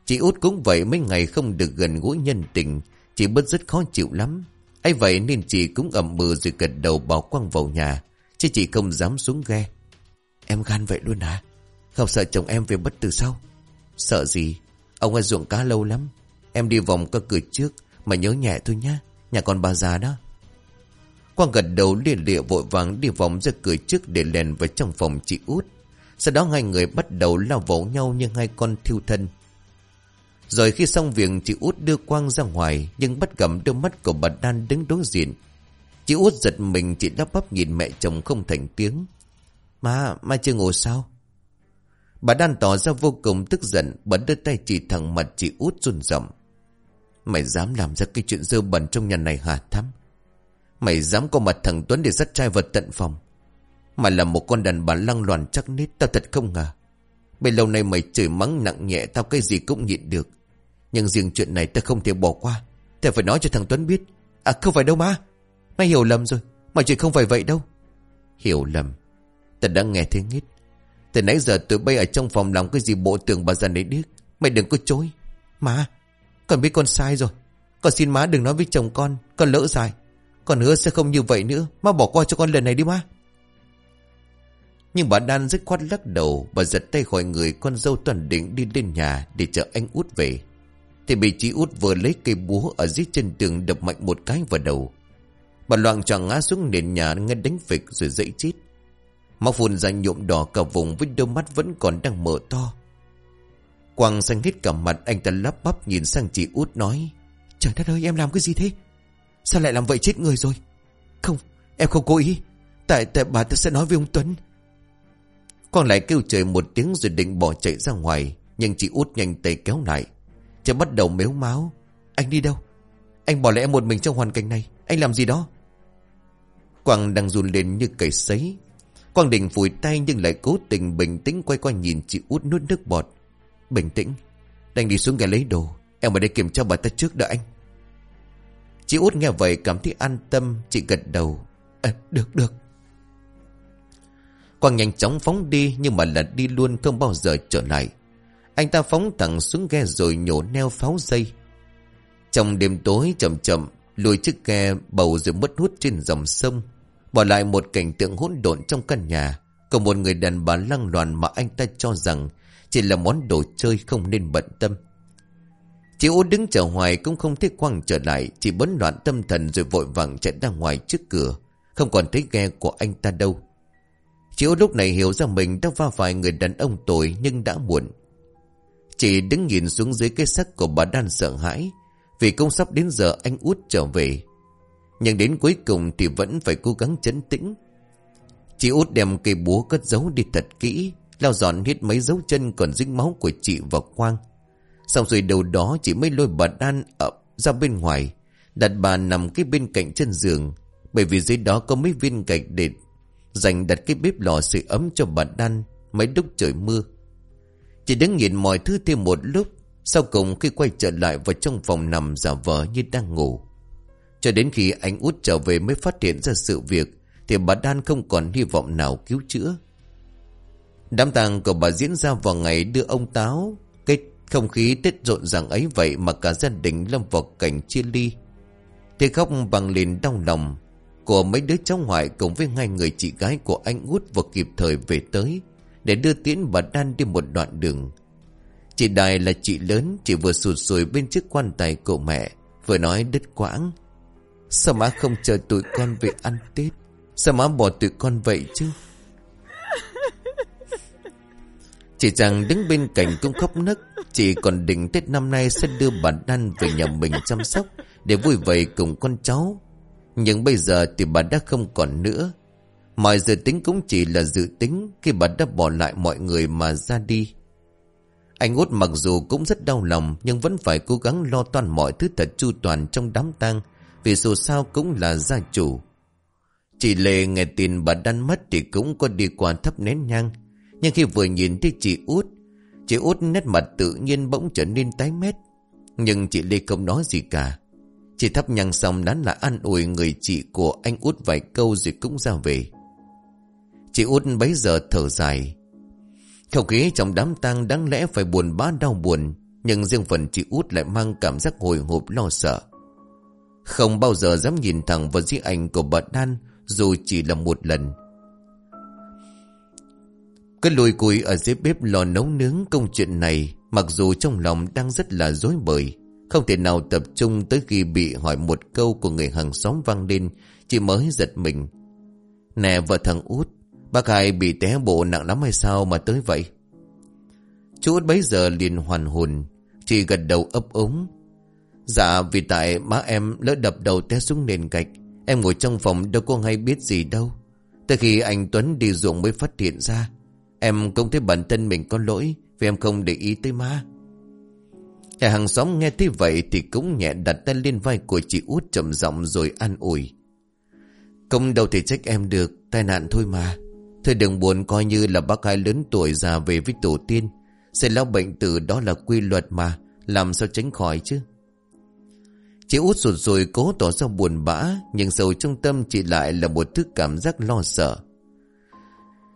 Chị út cũng vậy mấy ngày không được gần gũi nhân tình, Chị bớt rất khó chịu lắm. Ấy vậy nên chị cũng ẩm mừ rồi gật đầu bảo Quang vào nhà, Chứ chị không dám xuống ghe. Em gan vậy luôn hả? Không sợ chồng em về bất từ sau Sợ gì Ông ở ruộng cá lâu lắm Em đi vòng cơ cửa trước Mà nhớ nhẹ thôi nhá Nhà con bà già đó Quang gật đầu liền lịa vội vàng đi vòng ra cửa trước để lèn vào trong phòng chị út. Sau đó hai người bắt đầu lao vỗ nhau như hai con thiêu thân. Rồi khi xong việc chị út đưa Quang ra ngoài nhưng bắt gặp đôi mắt của bà Đan đứng đối diện. Chị út giật mình chị đắp bắp nhìn mẹ chồng không thành tiếng. Má, má chưa ngủ sao? Bà Đan tỏ ra vô cùng tức giận bấn đưa tay chỉ thẳng mặt chị út run rộng. Mày dám làm ra cái chuyện dơ bẩn trong nhà này hả Thắm? Mày dám có mặt thằng Tuấn để dắt trai vật tận phòng. Mà là một con đàn bà lăng loàn chắc nít, tao thật không ngờ. Bây lâu nay mày chửi mắng nặng nhẹ tao cái gì cũng nhịn được. Nhưng riêng chuyện này tao không thể bỏ qua. Tao phải nói cho thằng Tuấn biết. À không phải đâu má. Mày hiểu lầm rồi. Mà chuyện không phải vậy đâu. Hiểu lầm. Tao đã nghe thấy nghít. Từ nãy giờ tụi bay ở trong phòng làm cái gì bộ tưởng bà già này điếc. Mày đừng có chối. Má, con biết con sai rồi. Con xin má đừng nói với chồng con. Con lỡ dài. Con hứa sẽ không như vậy nữa. Má bỏ qua cho con lần này đi má. Nhưng bà Đan rất khoát lắc đầu và giật tay khỏi người con dâu toàn định đi lên nhà Để chờ anh út về Thì bị chị út vừa lấy cây búa Ở dưới chân tường đập mạnh một cái vào đầu Bà loạn choạng ngã xuống nền nhà Nghe đánh phịch rồi dậy chết Máu phun ra nhuộm đỏ cả vùng Với đôi mắt vẫn còn đang mở to. Quang xanh hết cả mặt, Anh ta lắp bắp nhìn sang chị út nói, Trời đất ơi, em làm cái gì thế? Sao lại làm vậy chết người rồi? Không, em không cố ý. Tại tại bà ta sẽ nói với ông Tuấn. Quang lại kêu trời một tiếng rồi định bỏ chạy ra ngoài, Nhưng chị út nhanh tay kéo lại. Chị bắt đầu mếu máu, Anh đi đâu? Anh bỏ lại em một mình trong hoàn cảnh này, Anh làm gì đó? Quang đang run lên như cầy sấy Quang đình vùi tay nhưng lại cố tình bình tĩnh quay qua nhìn chị út nuốt nước bọt. Bình tĩnh. Đành đi xuống ghe lấy đồ. Em ở đây kiểm tra bà ta trước đợi anh. Chị út nghe vậy cảm thấy an tâm. Chị gật đầu. À, Được được. Quang nhanh chóng phóng đi Nhưng mà là đi luôn không bao giờ trở lại. Anh ta phóng thẳng xuống ghe rồi nhổ neo pháo dây. Trong đêm tối chậm chậm Lùi chiếc ghe bầu rồi mất hút trên dòng sông. Bỏ lại một cảnh tượng hỗn độn trong căn nhà. Còn một người đàn bà lăng loàn mà anh ta cho rằng Chỉ là món đồ chơi không nên bận tâm. Chị út đứng chờ hoài cũng không thấy Quang trở lại, Chỉ bấn loạn tâm thần rồi vội vàng chạy ra ngoài trước cửa. Không còn thấy ghe của anh ta đâu. Chị út lúc này hiểu ra mình đã va phải người đàn ông tội nhưng đã muộn. Chị đứng nhìn xuống dưới cái xác của bà Đan sợ hãi. Vì cũng sắp đến giờ anh út trở về nhưng đến cuối cùng thì vẫn phải cố gắng chấn tĩnh. Chị út đem cây búa cất giấu đi thật kỹ, Lau dọn hết mấy dấu chân còn dính máu của chị vào quang. Xong rồi đầu đó chị mới lôi bà Đan ập ra bên ngoài, Đặt bà nằm cái bên cạnh chân giường, Bởi vì dưới đó có mấy viên gạch để Dành đặt cái bếp lò sưởi ấm cho bà Đan Mấy lúc trời mưa. Chị đứng nhìn mọi thứ thêm một lúc, Sau cùng khi quay trở lại vào trong phòng nằm giả vờ như đang ngủ. Cho đến khi anh út trở về mới phát hiện ra sự việc, Thì bà Đan không còn hy vọng nào cứu chữa. Đám tang của bà diễn ra vào ngày đưa ông Táo, Cái không khí tết rộn ràng ấy vậy mà cả gia đình lâm vào cảnh chia ly. Thì khóc bằng liền đau lòng Của mấy đứa cháu ngoại cùng với ngay người chị gái của anh út vừa kịp thời về tới, Để đưa tiễn bà Đan đi một đoạn đường. Chị Đài là chị lớn, Chị vừa sụt sùi bên chiếc quan tài của mẹ, Vừa nói đứt quãng. Sao má không chờ tụi con về ăn Tết? Sao má bỏ tụi con vậy chứ? Chị chàng đứng bên cạnh cũng khóc nức Chị còn định Tết năm nay sẽ đưa bà Đan về nhà mình chăm sóc Để vui vầy cùng con cháu. Nhưng bây giờ thì bà đã không còn nữa. Mọi dự tính cũng chỉ là dự tính Khi bà đã bỏ lại mọi người mà ra đi. Anh út mặc dù cũng rất đau lòng Nhưng vẫn phải cố gắng lo toan mọi thứ thật chu toàn trong đám tang vì dù sao cũng là gia chủ. Chị Lê nghe tin bà Đan mất Thì cũng có đi qua thấp nén nhang. Nhưng khi vừa nhìn thấy chị út Chị út nét mặt tự nhiên bỗng trở nên tái mét. Nhưng chị Lê không nói gì cả. Chị thắp nhang xong đắn là an ủi người chị của anh út vài câu rồi cũng ra về. Chị út bấy giờ thở dài. Không khí trong đám tang đáng lẽ phải buồn bã đau buồn, Nhưng riêng phần chị út lại mang cảm giác hồi hộp lo sợ. Không bao giờ dám nhìn thẳng vào di ảnh của bà Đan, Dù chỉ là một lần. Cứ lùi cùi ở dưới bếp lò nấu nướng công chuyện này, Mặc dù trong lòng đang rất là dối bời, Không thể nào tập trung tới khi bị hỏi một câu của người hàng xóm vang lên, chỉ mới giật mình. Nè, vợ thằng út, Bác hai bị té bộ nặng lắm hay sao mà tới vậy? Chú út bấy giờ liền hoàn hồn, chỉ gật đầu ấp ống Dạ vì tại má em lỡ đập đầu té xuống nền gạch. Em ngồi trong phòng đâu có hay biết gì đâu. Tới khi anh Tuấn đi ruộng mới phát hiện ra, Em không thấy bản thân mình có lỗi Vì em không để ý tới má. Nhà hàng xóm nghe thấy vậy Thì cũng nhẹ đặt tay lên vai của chị út trầm giọng rồi an ủi. Không đâu thể trách em được, Tai nạn thôi mà. Thôi đừng buồn, coi như là bác hai lớn tuổi già về với tổ tiên. Sẽ lao bệnh tử đó là quy luật mà, Làm sao tránh khỏi chứ? Chị út sụt rồi cố tỏ ra buồn bã, Nhưng sâu trong tâm chị lại là một thứ cảm giác lo sợ.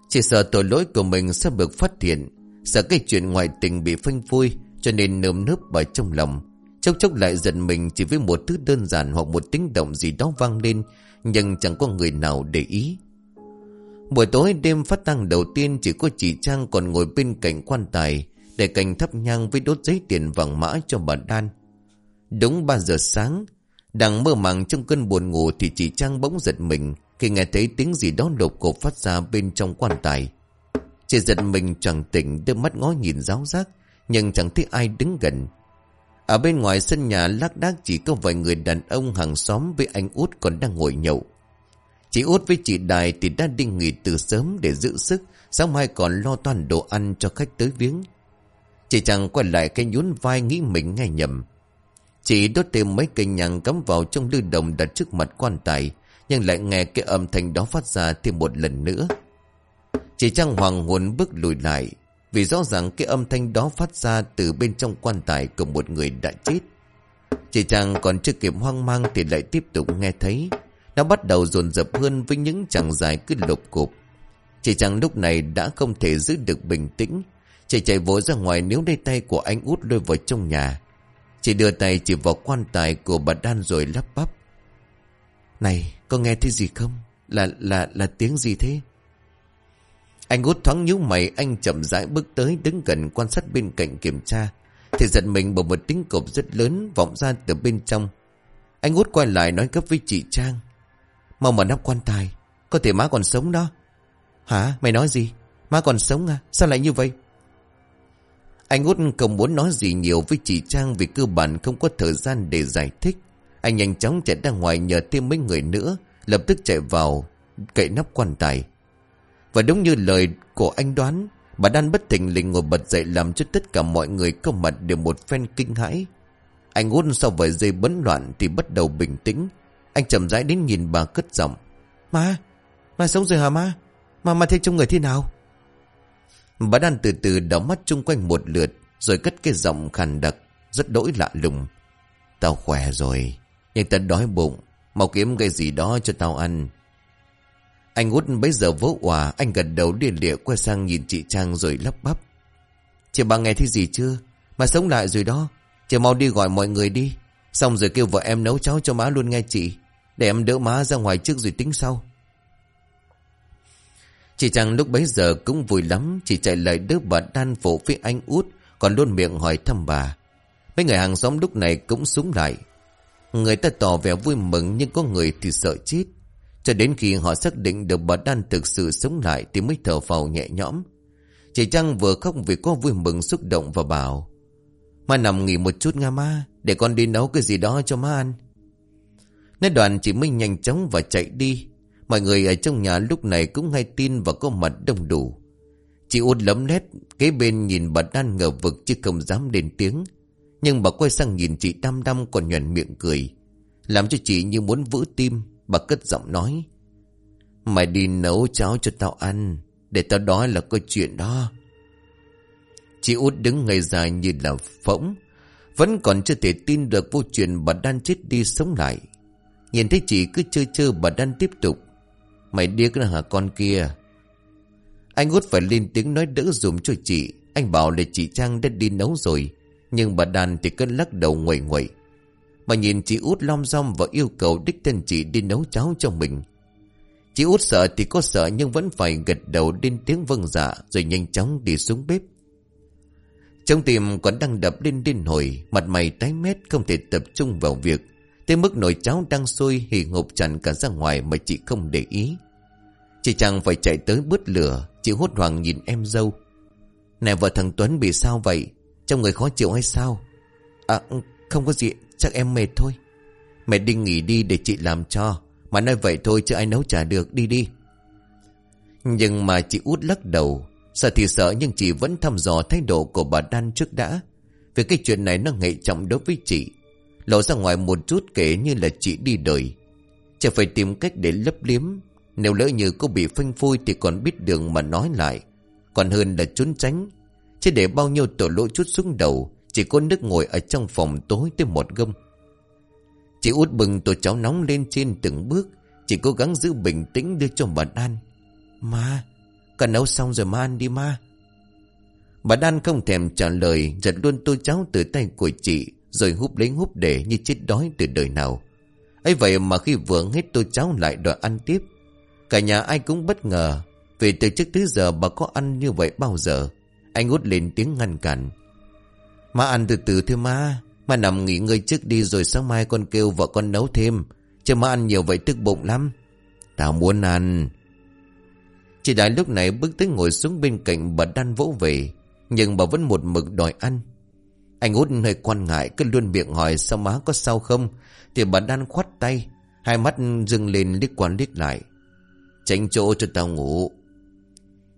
Chị sợ tội lỗi của mình sẽ được phát hiện, Sợ cái chuyện ngoại tình bị phanh phui, Cho nên nơm nớp ở trong lòng. Chốc chốc lại giận mình chỉ với một thứ đơn giản Hoặc một tiếng động gì đó vang lên, Nhưng chẳng có người nào để ý. Buổi tối đêm phát tăng đầu tiên Chỉ có chị Trang còn ngồi bên cạnh quan tài, Để cành thắp nhang với đốt giấy tiền vàng mã cho bà Đan. Đúng 3 giờ sáng Đang mơ màng trong cơn buồn ngủ Thì chị Trang bỗng giật mình Khi nghe thấy tiếng gì đó lột cột phát ra bên trong quan tài Chị giật mình chẳng tỉnh Đưa mắt ngó nhìn giáo giác Nhưng chẳng thấy ai đứng gần Ở bên ngoài sân nhà lác đác chỉ có vài người đàn ông hàng xóm với anh út còn đang ngồi nhậu. Chị út với chị Đài thì đã đi nghỉ từ sớm để giữ sức, sáng mai còn lo toàn đồ ăn cho khách tới viếng. Chị chẳng quay lại cái nhún vai nghĩ mình nghe nhầm. Chị đốt thêm mấy cây nhang cắm vào trong lưu đồng đặt trước mặt quan tài, nhưng lại nghe cái âm thanh đó phát ra thêm một lần nữa. Chị Trang hoàng hồn bước lùi lại, vì rõ ràng cái âm thanh đó phát ra từ bên trong quan tài của một người đã chết. Chị Trang còn chưa kịp hoang mang thì lại tiếp tục nghe thấy. Nó bắt đầu dồn dập hơn với những chàng dài cứ lục cục. Chị Trang lúc này đã không thể giữ được bình tĩnh. Chị chạy vội ra ngoài nếu đây tay của anh út lôi vào trong nhà chỉ đưa tay chỉ vào quan tài của bà Đan rồi lắp bắp. Này, có nghe thấy gì không? Là, là, là tiếng gì thế? Anh út thoáng nhíu mày, anh chậm rãi bước tới đứng gần quan sát bên cạnh kiểm tra. Thì giật mình bởi một tiếng cộp rất lớn vọng ra từ bên trong. Anh út quay lại nói gấp với chị Trang. Mau mở nắp quan tài, có thể má còn sống đó. Hả? Mày nói gì? Má còn sống à? Sao lại như vậy? Anh út không muốn nói gì nhiều với chị Trang vì cơ bản không có thời gian để giải thích. Anh nhanh chóng chạy ra ngoài nhờ thêm mấy người nữa, lập tức chạy vào, cậy nắp quan tài. Và đúng như lời của anh đoán, bà Đan bất thình lình ngồi bật dậy làm cho tất cả mọi người có mặt đều một phen kinh hãi. Anh út sau vài giây bấn loạn thì bắt đầu bình tĩnh. Anh chậm rãi đến nhìn bà cất giọng. Ma, ma sống rồi hả ma? Má ma thấy trong người thế nào? Bà Đan từ từ đảo mắt chung quanh một lượt rồi cất cái giọng khàn đặc, rất đỗi lạ lùng. Tao khỏe rồi, nhưng tao đói bụng, mau kiếm cái gì đó cho tao ăn. Anh út bấy giờ vỗ hòa, anh gật đầu điên lịa quay sang nhìn chị Trang rồi lắp bắp. Chị bà nghe thấy gì chưa? Mà sống lại rồi đó. Chị mau đi gọi mọi người đi. Xong rồi kêu vợ em nấu cháo cho má luôn nghe chị. Để em đỡ má ra ngoài trước rồi tính sau. Chị chàng lúc bấy giờ cũng vui lắm. Chỉ chạy lại đứa bà đan phụ với anh út. Còn luôn miệng hỏi thăm bà. Mấy người hàng xóm lúc này cũng súng lại. Người ta tỏ vẻ vui mừng, nhưng có người thì sợ chết. Cho đến khi họ xác định được bà Đan thực sự sống lại thì mới thở phào nhẹ nhõm. Chị Trăng vừa khóc vì có vui mừng xúc động và bảo Má nằm nghỉ một chút nga ma, Để con đi nấu cái gì đó cho má ăn Nói đoàn chị Minh nhanh chóng và chạy đi Mọi người ở trong nhà lúc này cũng hay tin và có mặt đông đủ. Chị út lấm nét Kế bên nhìn bà Đan ngờ vực chứ không dám lên tiếng. Nhưng bà quay sang nhìn chị đăm đăm còn nhuận miệng cười. Làm cho chị như muốn vỡ tim, Bà cất giọng nói. Mày đi nấu cháo cho tao ăn, Để tao đói là có chuyện đó. Chị út đứng ngây dài như là phỗng, Vẫn còn chưa thể tin được vô chuyện bà Đan chết đi sống lại. Nhìn thấy chị cứ chơi chơi bà Đan tiếp tục. Mày điếc là hả con kia Anh út phải lên tiếng nói đỡ dùm cho chị Anh bảo là chị Trang đã đi nấu rồi Nhưng bà Đàn thì cứ lắc đầu nguậy nguậy Mà nhìn chị út lom rong và yêu cầu đích thân chị đi nấu cháo cho mình Chị út sợ thì có sợ nhưng vẫn phải gật đầu lên tiếng vâng dạ rồi nhanh chóng đi xuống bếp. Trong tim còn đang đập lên điên hồi, mặt mày tái mét không thể tập trung vào việc. Tới mức nồi cháo đang sôi hì ngộp tràn cả ra ngoài mà chị không để ý. Chị chàng phải chạy tới bứt lửa, chị hốt hoảng nhìn em dâu. nè vợ thằng Tuấn bị sao vậy? Trong người khó chịu hay sao? À không có gì, chắc em mệt thôi. Mẹ đi nghỉ đi để chị làm cho. Mà nói vậy thôi chứ ai nấu trả được đi đi Nhưng mà chị út lắc đầu Sợ thì sợ nhưng chị vẫn thăm dò thái độ của bà Đan trước đã Vì cái chuyện này nó nghệ trọng đối với chị Lộ ra ngoài một chút kể như là chị đi đời. Chẳng phải tìm cách để lấp liếm. Nếu lỡ như cô bị phanh phui thì còn biết đường mà nói lại. Còn hơn là trốn tránh. Chứ để bao nhiêu tội lỗi chút xuống đầu, Chỉ có nước ngồi ở trong phòng tối tới một gâm. Chị út bừng tổ cháu nóng lên trên từng bước Chị cố gắng giữ bình tĩnh đưa cho bà Đan Ma, Cả nấu xong rồi ma ăn đi ma. Bà Đan không thèm trả lời, Giật luôn tô cháu từ tay của chị. Rồi húp lấy húp để như chết đói từ đời nào ấy vậy mà khi vừa hết tô cháo lại đòi ăn tiếp, Cả nhà ai cũng bất ngờ Vì từ trước tới giờ bà có ăn như vậy bao giờ Anh út lên tiếng ngăn cản Má ăn từ từ thôi má mà nằm nghỉ ngơi trước đi rồi sáng mai con kêu vợ con nấu thêm. Chứ má ăn nhiều vậy tức bụng lắm. Tao muốn ăn. Chị Đại lúc này bước tới ngồi xuống bên cạnh bà đan vỗ về. Nhưng bà vẫn một mực đòi ăn. Anh út hơi quan ngại, cứ luôn miệng hỏi sao má có sao không. Thì bà đan khoát tay. Hai mắt dừng lên liếc quan liếc lại. Tránh chỗ cho tao ngủ.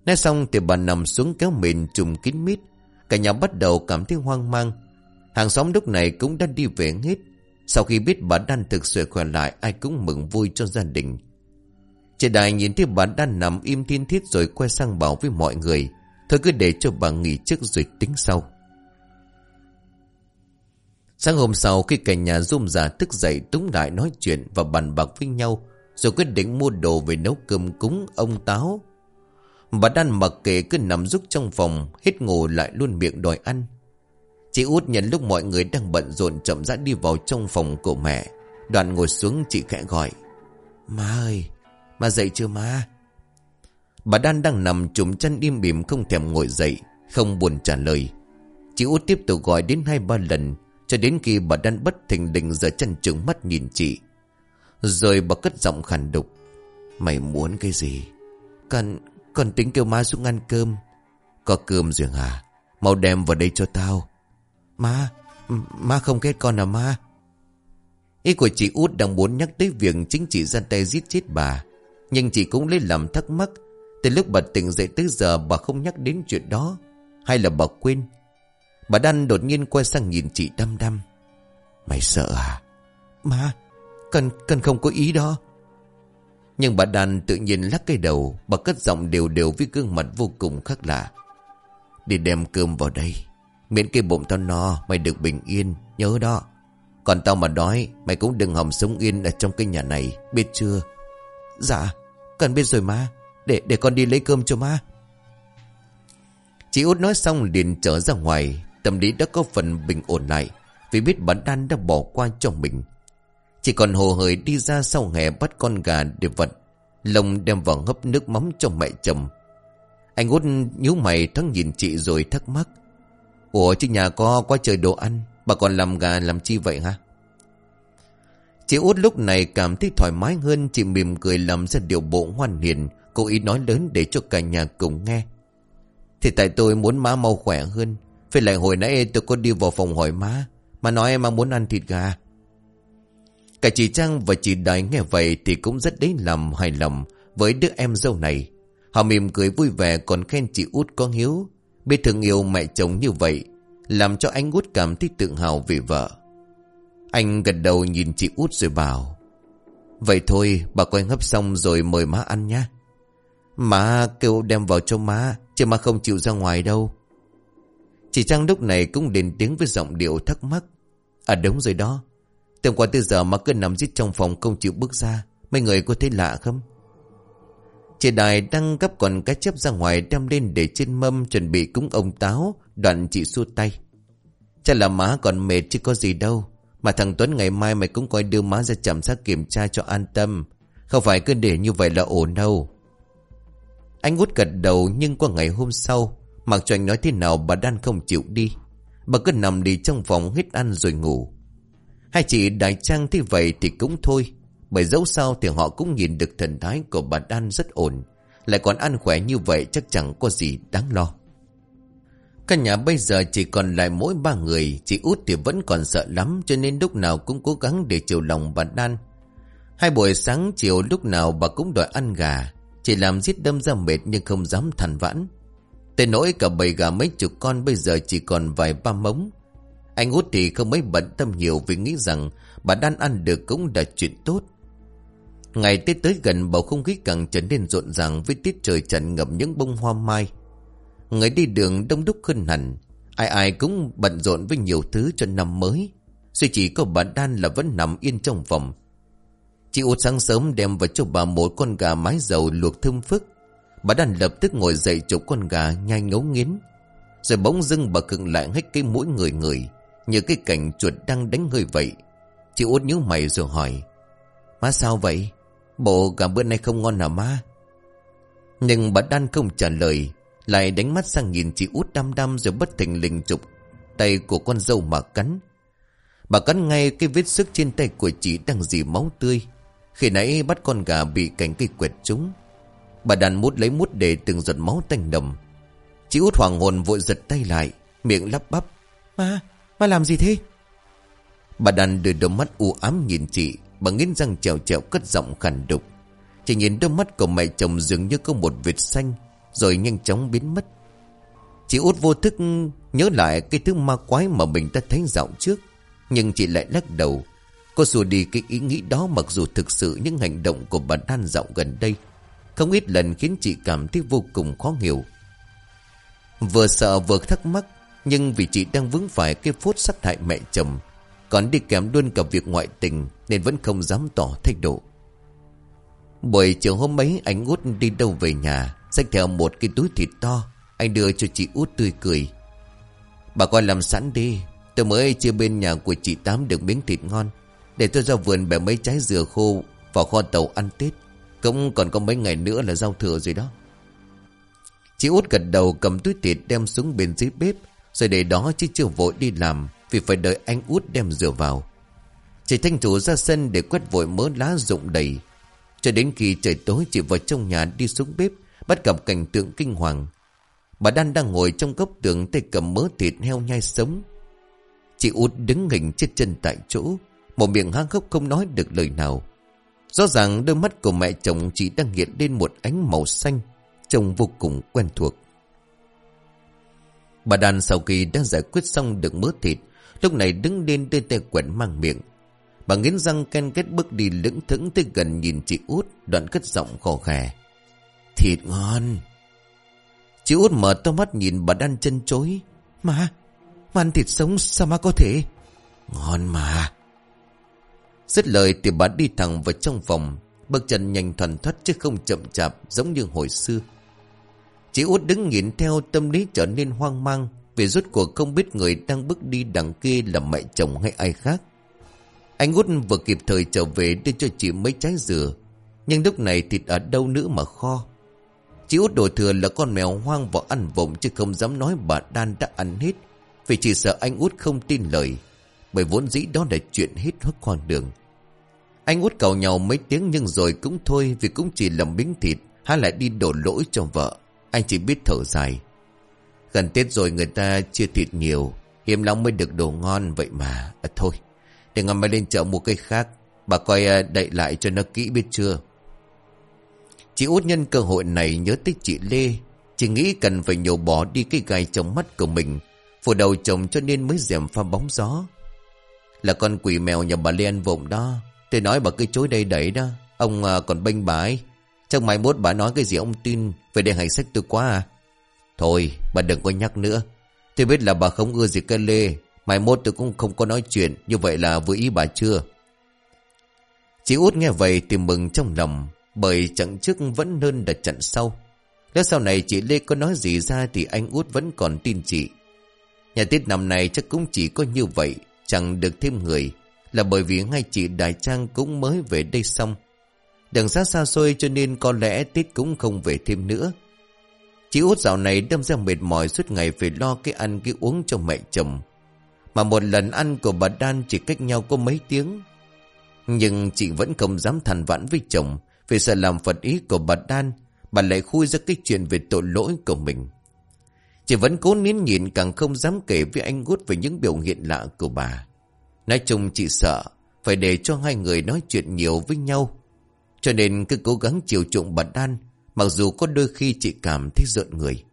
Nói xong thì bà nằm xuống kéo mền trùm kín mít. Cả nhà bắt đầu cảm thấy hoang mang. Hàng xóm lúc này cũng đã đi về hết. Sau khi biết bà Đan thực sự khỏe lại, ai cũng mừng vui cho gia đình. Chị Đài nhìn thấy bà Đan nằm im thiên thiết rồi quay sang bảo với mọi người. Thôi cứ để cho bà nghỉ trước rồi tính sau. Sáng hôm sau khi cả nhà rôm giả thức dậy túng lại nói chuyện và bàn bạc với nhau rồi quyết định mua đồ về nấu cơm cúng ông Táo. Bà Đan mặc kệ cứ nằm rúc trong phòng hết ngủ lại luôn miệng đòi ăn. Chị út nhận lúc mọi người đang bận rộn chậm rãi đi vào trong phòng của mẹ. Đoàn ngồi xuống chị khẽ gọi. Má ơi, má dậy chưa má? Bà Đan đang nằm trùm chân im bìm không thèm ngồi dậy, không buồn trả lời. Chị út tiếp tục gọi đến hai ba lần, cho đến khi bà Đan bất thình lình giờ chân trừng mắt nhìn chị. Rồi bà cất giọng khàn đục. Mày muốn cái gì? Cần, cần tính kêu má xuống ăn cơm. Có cơm rồi hả? À? Mau đem vào đây cho tao Má, má không ghét con à má? Ý của chị út đang muốn nhắc tới việc chính chị ra tay giết chết bà Nhưng chị cũng lấy làm thắc mắc Từ lúc bà tỉnh dậy tới giờ bà không nhắc đến chuyện đó Hay là bà quên Bà Đan đột nhiên quay sang nhìn chị đăm đăm. Mày sợ à? Má Cần, cần không có ý đó. Nhưng bà Đan tự nhiên lắc cái đầu Bà cất giọng đều đều với gương mặt vô cùng khác lạ. Đi đem cơm vào đây Miễn cái bụng tao no Mày được bình yên Nhớ đó. Còn tao mà đói Mày cũng đừng hòng sống yên ở trong cái nhà này Biết chưa? Dạ Cần biết rồi má Để để con đi lấy cơm cho má. Chị út nói xong liền trở ra ngoài Tâm lý đã có phần bình ổn lại, Vì biết bản đan đã bỏ qua cho mình. Chỉ còn hồ hởi đi ra sau hè bắt con gà để vật lồng đem vào hấp nước mắm cho mẹ chồng. Anh út nhíu mày thoáng nhìn chị rồi thắc mắc, Ủa, chứ nhà có quá trời đồ ăn, Bà còn làm gà làm chi vậy hả? Chị út lúc này cảm thấy thoải mái hơn, Chị mỉm cười làm ra điều bộ ngoan hiền, Cố ý nói lớn để cho cả nhà cùng nghe. Thì tại tôi muốn má mau khỏe hơn phải lại hồi nãy tôi có đi vào phòng hỏi má, Mà nói em muốn ăn thịt gà. Cả chị Trang và chị Đại nghe vậy Thì cũng rất đấy làm hài lòng Với đứa em dâu này. Họ mỉm cười vui vẻ, còn khen chị út có hiếu. Biết thương yêu mẹ chồng như vậy, Làm cho anh út cảm thấy tự hào vì vợ. Anh gật đầu nhìn chị út rồi bảo, Vậy thôi, bà quay hấp xong rồi mời má ăn nhé Má kêu đem vào cho má, Chứ má không chịu ra ngoài đâu. Chị Trang lúc này cũng đền tiếng với giọng điệu thắc mắc À đúng rồi đó Từ qua từ giờ mà cứ nằm giết trong phòng không chịu bước ra Mấy người có thấy lạ không Chị Đài đang gấp còn cá chép ra ngoài đem lên để trên mâm chuẩn bị cúng ông táo, đoạn chị xua tay. Chắc là má còn mệt chứ có gì đâu. Mà thằng Tuấn ngày mai mày cũng coi đưa má ra chăm sóc kiểm tra cho an tâm. Không phải cứ để như vậy là ổn đâu. Anh út gật đầu nhưng qua ngày hôm sau, mặc cho anh nói thế nào, bà Đan không chịu đi. Bà cứ nằm đi trong phòng hít ăn rồi ngủ. Hai chị Đại Trang thế vậy thì cũng thôi. Bởi dẫu sao thì họ cũng nhìn được thần thái của bà Đan rất ổn. Lại còn ăn khỏe như vậy chắc chẳng có gì đáng lo. Căn nhà bây giờ chỉ còn lại mỗi ba người. Chị út thì vẫn còn sợ lắm cho nên lúc nào cũng cố gắng để chiều lòng bà Đan. Hai buổi sáng chiều lúc nào bà cũng đòi ăn gà. Chỉ làm giết đâm ra mệt nhưng không dám thằn vãn. Tên nỗi cả bầy gà mấy chục con bây giờ chỉ còn vài ba mống. Anh út thì không mấy bận tâm nhiều vì nghĩ rằng bà Đan ăn được cũng là chuyện tốt. Ngày Tết tới gần, bầu không khí càng trở nên rộn ràng với tiết trời trần ngập những bông hoa mai. Người đi đường đông đúc hơn hẳn. Ai ai cũng bận rộn với nhiều thứ cho năm mới. Duy chỉ có bà Đan là vẫn nằm yên trong phòng. Chị út sáng sớm đem vào cho bà một con gà mái dầu luộc thơm phức. Bà Đan lập tức ngồi dậy chụp con gà nhai ngấu nghiến. Rồi bỗng dưng bà cưng lại hết cái mũi người người. Như cái cảnh chuột đang đánh hơi vậy. Chị út nhíu mày rồi hỏi. Má sao vậy? Bộ gà bữa nay không ngon hả má Nhưng bà Đan không trả lời, Lại đánh mắt sang nhìn chị út đăm đăm Rồi bất thình lình chụp Tay của con dâu mà cắn Bà cắn ngay cái vết sức trên tay của chị Đang dì máu tươi Khi nãy bắt con gà bị cánh cây quẹt trúng Bà đàn mút lấy mút để từng giọt máu tanh đầm. Chị út hoàng hồn vội giật tay lại Miệng lắp bắp Má, má làm gì thế? Bà đàn đưa đôi mắt u ám nhìn chị Bà nghiến răng trèo trèo cất giọng khàn đục. Chỉ nhìn đôi mắt của mẹ chồng dường như có một vệt xanh Rồi nhanh chóng biến mất. Chị út vô thức nhớ lại cái thứ ma quái mà mình đã thấy dạo trước Nhưng chị lại lắc đầu. Cô xua đi cái ý nghĩ đó mặc dù thực sự những hành động của bà Đan dạo gần đây không ít lần khiến chị cảm thấy vô cùng khó hiểu. Vừa sợ vừa thắc mắc, Nhưng vì chị đang vướng phải cái phốt sát hại mẹ chồng, còn đi kèm luôn cả việc ngoại tình Nên vẫn không dám tỏ thái độ. Buổi chiều hôm ấy, anh út đi đâu về nhà, Xách theo một cái túi thịt to, Anh đưa cho chị út tươi cười. Bà coi làm sẵn đi, Tôi mới chia bên nhà của chị Tám được miếng thịt ngon, Để tôi ra vườn bẻ mấy trái dừa khô Vào kho tàu ăn Tết. Cũng còn có mấy ngày nữa là rau thừa rồi đó Chị út gật đầu cầm túi thịt đem xuống bên dưới bếp, Rồi để đó chứ chưa vội đi làm, vì phải đợi anh út đem rửa vào Chị thanh chủ ra sân để quét vội mớ lá rụng đầy Cho đến khi trời tối, chị vào trong nhà đi xuống bếp, Bắt gặp cảnh tượng kinh hoàng Bà Đan đang ngồi trong góc tường tay cầm mớ thịt heo nhai sống. Chị út đứng hình chết chân tại chỗ. Một miệng hang khóc không nói được lời nào. Rõ ràng đôi mắt của mẹ chồng chỉ đang hiện lên một ánh màu xanh. Trông vô cùng quen thuộc. Bà đàn sau khi đã giải quyết xong được mớ thịt. Lúc này đứng lên đưa tay quẩn mang miệng. Bà nghiến răng ken kết bước đi lững thững tới gần nhìn chị út đoạn cất giọng khò khè. Thịt ngon. Chị út mở to mắt nhìn bà đan chân chối. Mà, mà ăn thịt sống sao mà có thể? Ngon mà. Dứt lời thì bà đi thẳng vào trong phòng. Bước chân nhanh thuần thoát chứ không chậm chạp, giống như hồi xưa. Chị út đứng nhìn theo, tâm lý trở nên hoang mang. Vì rốt cuộc không biết người đang bước đi đằng kia là mẹ chồng hay ai khác. Anh út vừa kịp thời trở về đưa cho chị mấy trái dừa. Nhưng lúc này thịt ở đâu nữa mà kho. Chị út đổ thừa là con mèo hoang vào ăn vụng chứ không dám nói bà Đan đã ăn hết. Vì chỉ sợ anh út không tin lời. Bởi vốn dĩ đó là chuyện hết hết con đường. Anh út cầu nhau mấy tiếng nhưng rồi cũng thôi vì cũng chỉ lầm miếng thịt. Há lại đi đổ lỗi cho vợ. Anh chỉ biết thở dài. Gần Tết rồi người ta chia thịt nhiều. Hiếm lắm mới được đồ ngon vậy mà. À, thôi. Để ngày mai lên chợ mua cây khác Bà coi à, đậy lại cho nó kỹ biết chưa Chị út nhân cơ hội này nhớ tích chị Lê Chị nghĩ cần phải nhổ bỏ đi cái gai trong mắt của mình Phủ đầu chồng cho nên mới dèm pha bóng gió Là con quỷ mèo nhà bà Lê ăn vụng đó Tôi nói bà cứ chối đây đẩy đó. Ông à, còn bênh bà ấy Chắc mai mốt bà nói cái gì ông tin Về để hành sách tôi quá à? Thôi bà đừng có nhắc nữa. Tôi biết là bà không ưa gì cái Lê. Mai mốt tôi cũng không có nói chuyện. Như vậy là vừa ý bà chưa? Chị út nghe vậy thì mừng trong lòng Bởi chặng trước vẫn hơn đặt chặn sau. Nếu sau này chị Lê có nói gì ra Thì anh út vẫn còn tin chị. Nhà tiết năm này chắc cũng chỉ có như vậy Chẳng được thêm người. Là bởi vì ngay chị Đại Trang cũng mới về đây xong Đường xa xa xôi cho nên có lẽ Tết cũng không về thêm nữa Chị út dạo này đâm ra mệt mỏi suốt ngày phải lo cái ăn cái uống cho mẹ chồng mà một lần ăn của bà Đan chỉ cách nhau có mấy tiếng. Nhưng chị vẫn không dám thằn vãn với chồng, vì sợ làm phật ý của bà Đan. Bà lại khui ra cái chuyện về tội lỗi của mình. Chị vẫn cố nín nhịn càng không dám kể với anh út về những biểu hiện lạ của bà. Nói chung chị sợ phải để cho hai người nói chuyện nhiều với nhau. Cho nên cứ cố gắng chiều chuộng bà Đan mặc dù có đôi khi chị cảm thấy giận người.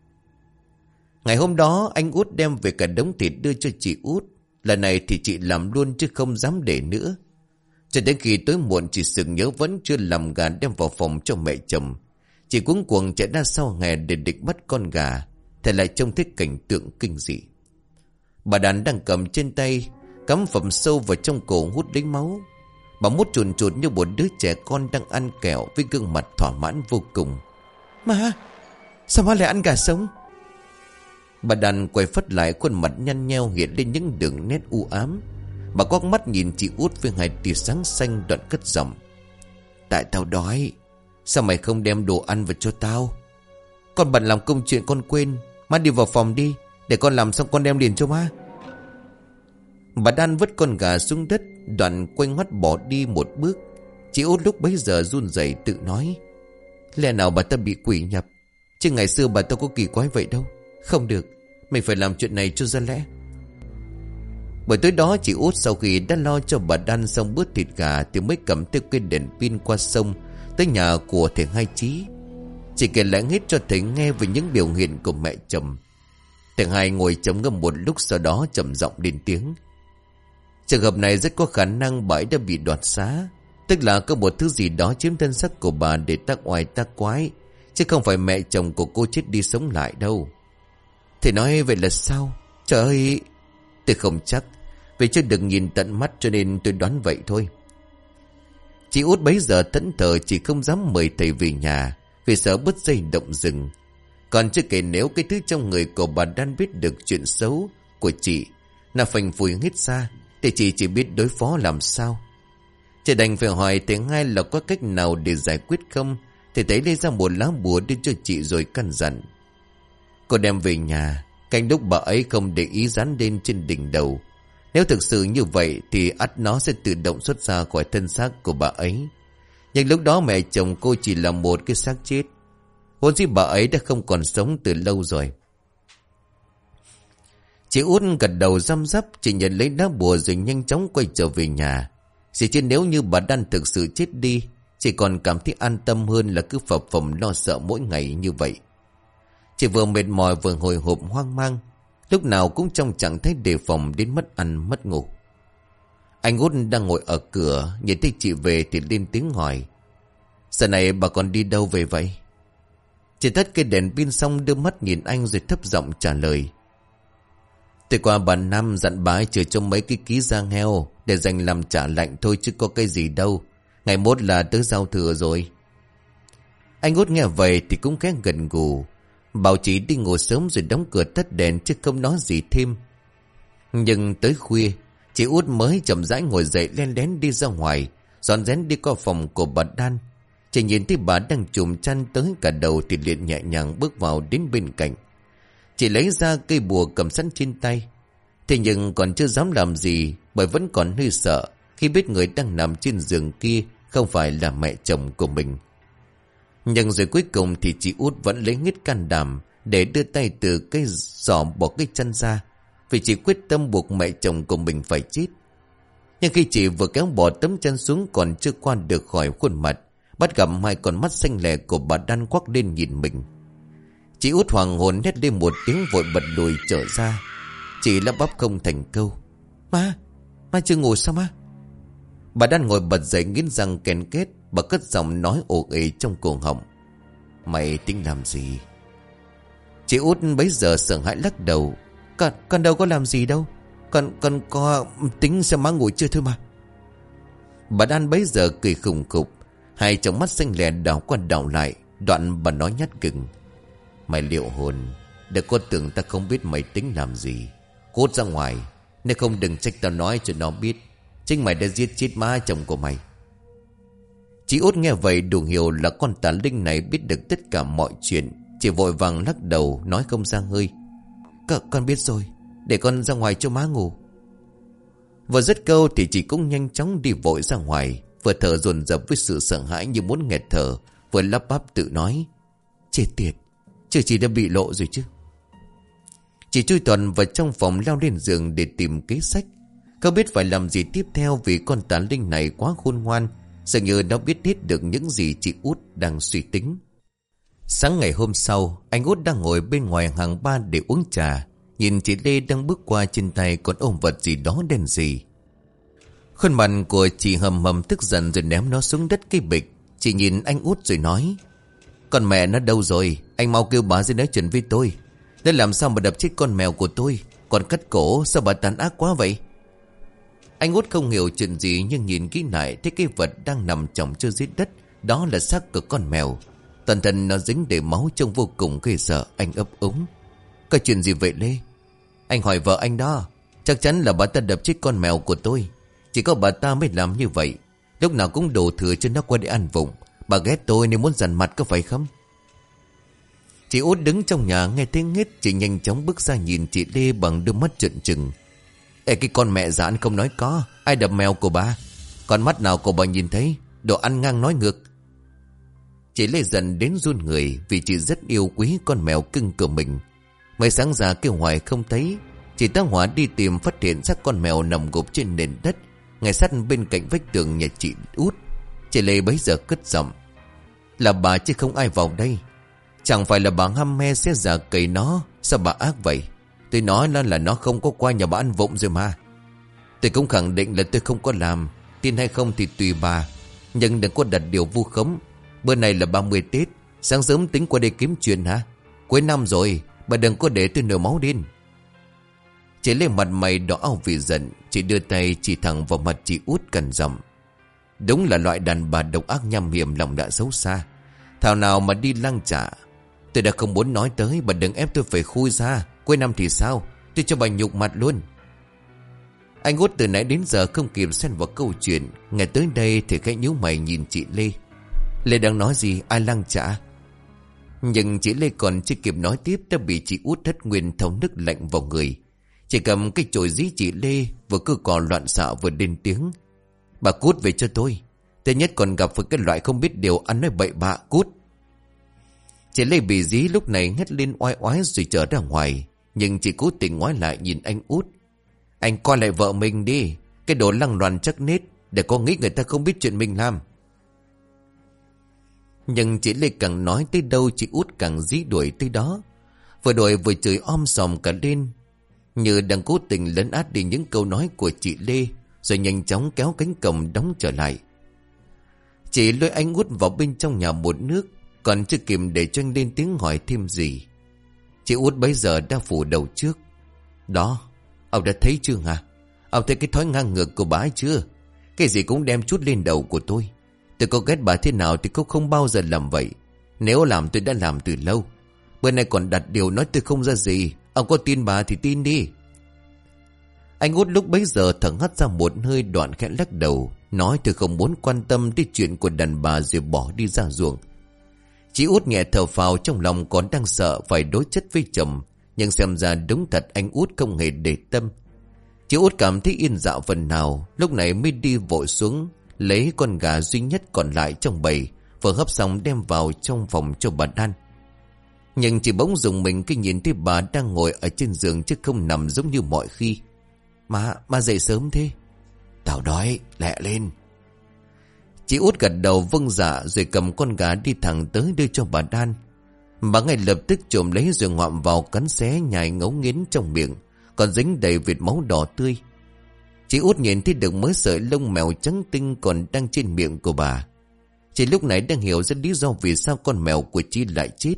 Ngày hôm đó anh út đem về cả đống thịt đưa cho chị út. Lần này thì chị làm luôn chứ không dám để nữa. Cho đến khi tối muộn chị sừng nhớ vẫn chưa làm gà đem vào phòng cho mẹ chồng. Chị cuống cuồng chạy ra sau hè để địch bắt con gà. Thì lại trông thấy cảnh tượng kinh dị. Bà đàn đang cầm trên tay, cắm phẩm sâu vào trong cổ hút đến máu. Bà mút chuồn chuồn như một đứa trẻ con đang ăn kẹo với gương mặt thỏa mãn vô cùng. Mà, sao má lại ăn gà sống? Bà đàn quay phất lại khuôn mặt nhăn nheo hiện lên những đường nét u ám. Bà quắc mắt nhìn chị út với hai tia sáng xanh đoạn cất giọng. Tại tao đói. Sao mày không đem đồ ăn vào cho tao? Con bận làm công chuyện con quên. Má đi vào phòng đi. Để con làm xong con đem liền cho má. Bà đan vứt con gà xuống đất. Đoạn quanh mắt bỏ đi một bước. Chị út lúc bấy giờ run rẩy tự nói. Lẽ nào bà ta bị quỷ nhập? Chứ ngày xưa bà ta có kỳ quái vậy đâu. Không được, Mình phải làm chuyện này cho ra lẽ Bởi tối đó chị út sau khi đã lo cho bà Đan xong bữa thịt gà Thì mới cầm theo cây đèn pin qua sông, Tới nhà của thầy Hai Chí Chị kể lại hết cho thầy nghe về những biểu hiện của mẹ chồng Thầy Hai ngồi chấm ngâm một lúc sau đó trầm giọng lên tiếng Trường hợp này rất có khả năng bà ấy đã bị đoạt xá Tức là có một thứ gì đó chiếm thân sắc của bà để tác oai tác quái, Chứ không phải mẹ chồng của cô chết đi sống lại đâu Thầy nói, vậy là sao? Trời ơi! Tôi không chắc. Vì chưa được nhìn tận mắt cho nên tôi đoán vậy thôi. Chị út bấy giờ thẫn thờ chỉ không dám mời thầy về nhà, vì sợ bứt dây động rừng. Còn chưa kể nếu cái thứ trong người của bà đang biết được chuyện xấu của chị, là phành phùi hết xa thì chị chỉ biết đối phó làm sao. Chị đành phải hỏi thầy ngay là có cách nào để giải quyết không? Thì thấy lấy ra một lá bùa đưa cho chị rồi căn dặn. Cô đem về nhà, Canh lúc bà ấy không để ý dán lên trên đỉnh đầu. Nếu thực sự như vậy Thì ắt nó sẽ tự động xuất ra khỏi thân xác của bà ấy. Nhưng lúc đó mẹ chồng cô chỉ là một cái xác chết. Hôn dĩ bà ấy đã không còn sống từ lâu rồi. Chị út gật đầu răm rắp, Chị nhận lấy đá bùa rồi nhanh chóng quay trở về nhà. Chỉ chứ nếu như bà Đan thực sự chết đi, Chị còn cảm thấy an tâm hơn là cứ phập phồng lo sợ mỗi ngày như vậy. Chị vừa mệt mỏi vừa hồi hộp hoang mang, Lúc nào cũng trong trạng thái đề phòng đến mất ăn, mất ngủ. Anh út đang ngồi ở cửa, Nhìn thấy chị về thì lên tiếng hỏi, Giờ này bà còn đi đâu về vậy? Chị tắt cây đèn pin xong đưa mắt nhìn anh rồi thấp giọng trả lời Tôi qua bà Năm dặn bà ấy chừa cho mấy cái ký giang heo Để dành làm trả lạnh thôi chứ có cái gì đâu. Ngày mốt là tới giao thừa rồi. Anh út nghe vậy thì cũng khẽ gần gù. Bảo chị đi ngủ sớm rồi đóng cửa tắt đèn chứ không nói gì thêm. Nhưng tới khuya, Chị út mới chậm rãi ngồi dậy len lén đi ra ngoài, Dọn rén đi qua phòng của bà Đan. Chỉ nhìn thấy bà đang chùm chăn tới cả đầu Thì liền nhẹ nhàng bước vào đến bên cạnh chỉ lấy ra cây bùa cầm sẵn trên tay. Thế nhưng còn chưa dám làm gì, Bởi vẫn còn hơi sợ Khi biết người đang nằm trên giường kia Không phải là mẹ chồng của mình. Nhưng rồi cuối cùng thì chị út vẫn lấy hết can đảm Để đưa tay từ cây giỏ bỏ cái chân ra, Vì chị quyết tâm buộc mẹ chồng của mình phải chết. Nhưng khi chị vừa kéo bỏ tấm chân xuống Còn chưa qua được khỏi khuôn mặt, Bắt gặp hai con mắt xanh lẻ của bà đan quắc lên nhìn mình. Chị út hoàng hồn hét lên một tiếng vội bật đùi trở ra. Chị lắp bắp không thành câu. Má, má chưa ngủ sao má Bà đang ngồi bật dậy nghiến răng kèn kết Bà cất giọng nói ồ ế trong cổ họng. Mày tính làm gì? Chị út bấy giờ sợ hãi lắc đầu. Con, con đâu có làm gì đâu. Con, con có tính xem má ngủ chưa thôi mà. Bà đan bấy giờ cười khùng khục. Hai trong mắt xanh lè đảo qua đảo lại. Đoạn bà nói nhát gừng. Mày liệu hồn, Để con tưởng ta không biết mày tính làm gì. Cốt ra ngoài, Nếu không đừng trách tao nói cho nó biết. Chính mày đã giết chết má chồng của mày. Chị út nghe vậy đủ hiểu là con tà linh này biết được tất cả mọi chuyện. Chỉ vội vàng lắc đầu, nói không ra hơi. C Con biết rồi, Để con ra ngoài cho má ngủ. Vừa dứt câu thì chị cũng nhanh chóng đi vội ra ngoài, Vừa thở dồn dập với sự sợ hãi như muốn nghẹt thở, Vừa lắp bắp tự nói. Chết tiệt Chứ chị đã bị lộ rồi chứ. Chị chui toàn vào trong phòng leo lên giường để tìm kế sách. Không biết phải làm gì tiếp theo vì con tán linh này quá khôn ngoan, Dường như nó biết hết được những gì chị út đang suy tính. Sáng ngày hôm sau, Anh út đang ngồi bên ngoài hàng ba để uống trà. Nhìn chị Lê đang bước qua trên tay còn ôm vật gì đó đen gì. Khuôn mặt của chị hầm hầm tức giận rồi ném nó xuống đất cái bịch. Chị nhìn anh út rồi nói, Con mẹ nó đâu rồi? Anh mau kêu bà ra nói chuyện với tôi. Đã làm sao mà đập chết con mèo của tôi? Còn cắt cổ, sao bà tàn ác quá vậy? Anh út không hiểu chuyện gì Nhưng nhìn kỹ lại Thấy cái vật đang nằm chồng chưa dưới đất. Đó là xác của con mèo. Toàn thân nó dính để máu trông vô cùng ghê sợ. Anh ấp úng. Có chuyện gì vậy Lê? Anh hỏi vợ anh đó. Chắc chắn là bà ta đập chết con mèo của tôi. Chỉ có bà ta mới làm như vậy. Lúc nào cũng đổ thừa cho nó qua để ăn vụng. Bà ghét tôi nên muốn dằn mặt có phải không? Chị út đứng trong nhà nghe tiếng hết Chị nhanh chóng bước ra nhìn chị Lê bằng đôi mắt trợn trừng. Ê, cái con mẹ già không nói có, Ai đập mèo của bà? Con mắt nào của bà nhìn thấy, Đồ ăn ngang nói ngược. Chị Lê dần đến run người Vì chị rất yêu quý con mèo cưng của mình. Mấy sáng ra kêu hoài không thấy, Chị ta hỏa đi tìm phát hiện xác con mèo nằm gục trên nền đất, Ngay sát bên cạnh vách tường nhà chị út. Chị Lê bấy giờ cất giọng, Là bà chứ không ai vào đây. Chẳng phải là bà ham me sẽ giả cầy nó. Sao bà ác vậy? Tôi nói là, là nó không có qua nhà bà ăn vụng rồi mà. Tôi cũng khẳng định là tôi không có làm. Tin hay không thì tùy bà. Nhưng đừng có đặt điều vu khống. Bữa này là 30 Tết. Sáng sớm tính qua đây kiếm chuyện hả? Cuối năm rồi Bà đừng có để tôi nửa máu điên. Chị lên mặt mày đỏ vì giận. Chị đưa tay chỉ thẳng vào mặt chị út cần dầm Đúng là loại đàn bà độc ác nham hiểm lòng đã xấu xa. Thảo nào mà đi lăng trả Tôi đã không muốn nói tới, Bà đừng ép tôi phải khui ra. Cuối năm thì sao? Tôi cho bà nhục mặt luôn. Anh út từ nãy đến giờ không kịp xen vào câu chuyện. Ngày tới đây thì khẽ nhíu mày nhìn chị Lê. Lê đang nói gì? Ai lăng trả? Nhưng chị Lê còn chưa kịp nói tiếp Đã bị chị út thất nguyên thấu nước lạnh vào người. Chỉ cầm cái chổi dí chị Lê, Vừa cứ còn loạn xạo vừa lên tiếng. Bà cút về cho tôi. Tệ nhất còn gặp với cái loại không biết điều ăn nói bậy bạ cút. Chị Lê bị dí lúc này hét lên oai oái rồi trở ra ngoài. Nhưng chị cố tình ngoái lại nhìn anh út. Anh coi lại vợ mình đi. Cái đồ lăng loàn chắc nết, Để có nghĩ người ta không biết chuyện mình làm. Nhưng chị Lê càng nói tới đâu Chị út càng dí đuổi tới đó. Vừa đuổi vừa chửi om sòm cả lên Như đang cố tình lấn át đi những câu nói của chị Lê, Rồi nhanh chóng kéo cánh cổng đóng trở lại. Chị lôi anh út vào bên trong nhà một nước. Còn chưa kịp để cho anh lên tiếng hỏi thêm gì. Chị út bây giờ đã phủ đầu trước. Đó, Ông đã thấy chưa hả? Ông thấy cái thói ngang ngược của bà ấy chưa? Cái gì cũng đem chút lên đầu của tôi. Tôi có ghét bà thế nào thì cũng không bao giờ làm vậy. Nếu làm tôi đã làm từ lâu. Bữa nay còn đặt điều nói tôi không ra gì. Ông có tin bà thì tin đi. Anh út lúc bấy giờ thở hắt ra một hơi đoạn khẽ lắc đầu, Nói tôi không muốn quan tâm tới chuyện của đàn bà rồi bỏ đi ra ruộng. Chị út nhẹ thở phào trong lòng còn đang sợ phải đối chất với chồng Nhưng xem ra đúng thật anh út không hề để tâm. Chị út cảm thấy yên dạo phần nào Lúc này mới đi vội xuống Lấy con gà duy nhất còn lại trong bầy Vừa hấp xong đem vào trong phòng cho bà ăn Nhưng chỉ bỗng dùng mình khi nhìn thấy bà đang ngồi ở trên giường Chứ không nằm giống như mọi khi. Má, má dậy sớm thế. Tao đói, lẹ lên. Chị út gật đầu vâng dạ Rồi cầm con gà đi thẳng tới đưa cho bà đan. Bà ngay lập tức trộm lấy rồi ngoạm vào cắn xé nhai ngấu nghiến trong miệng Còn dính đầy vịt máu đỏ tươi. Chị út nhìn thấy được mớ sợi lông mèo trắng tinh còn đang trên miệng của bà. Chị lúc này đang hiểu ra lý do vì sao con mèo của chị lại chết.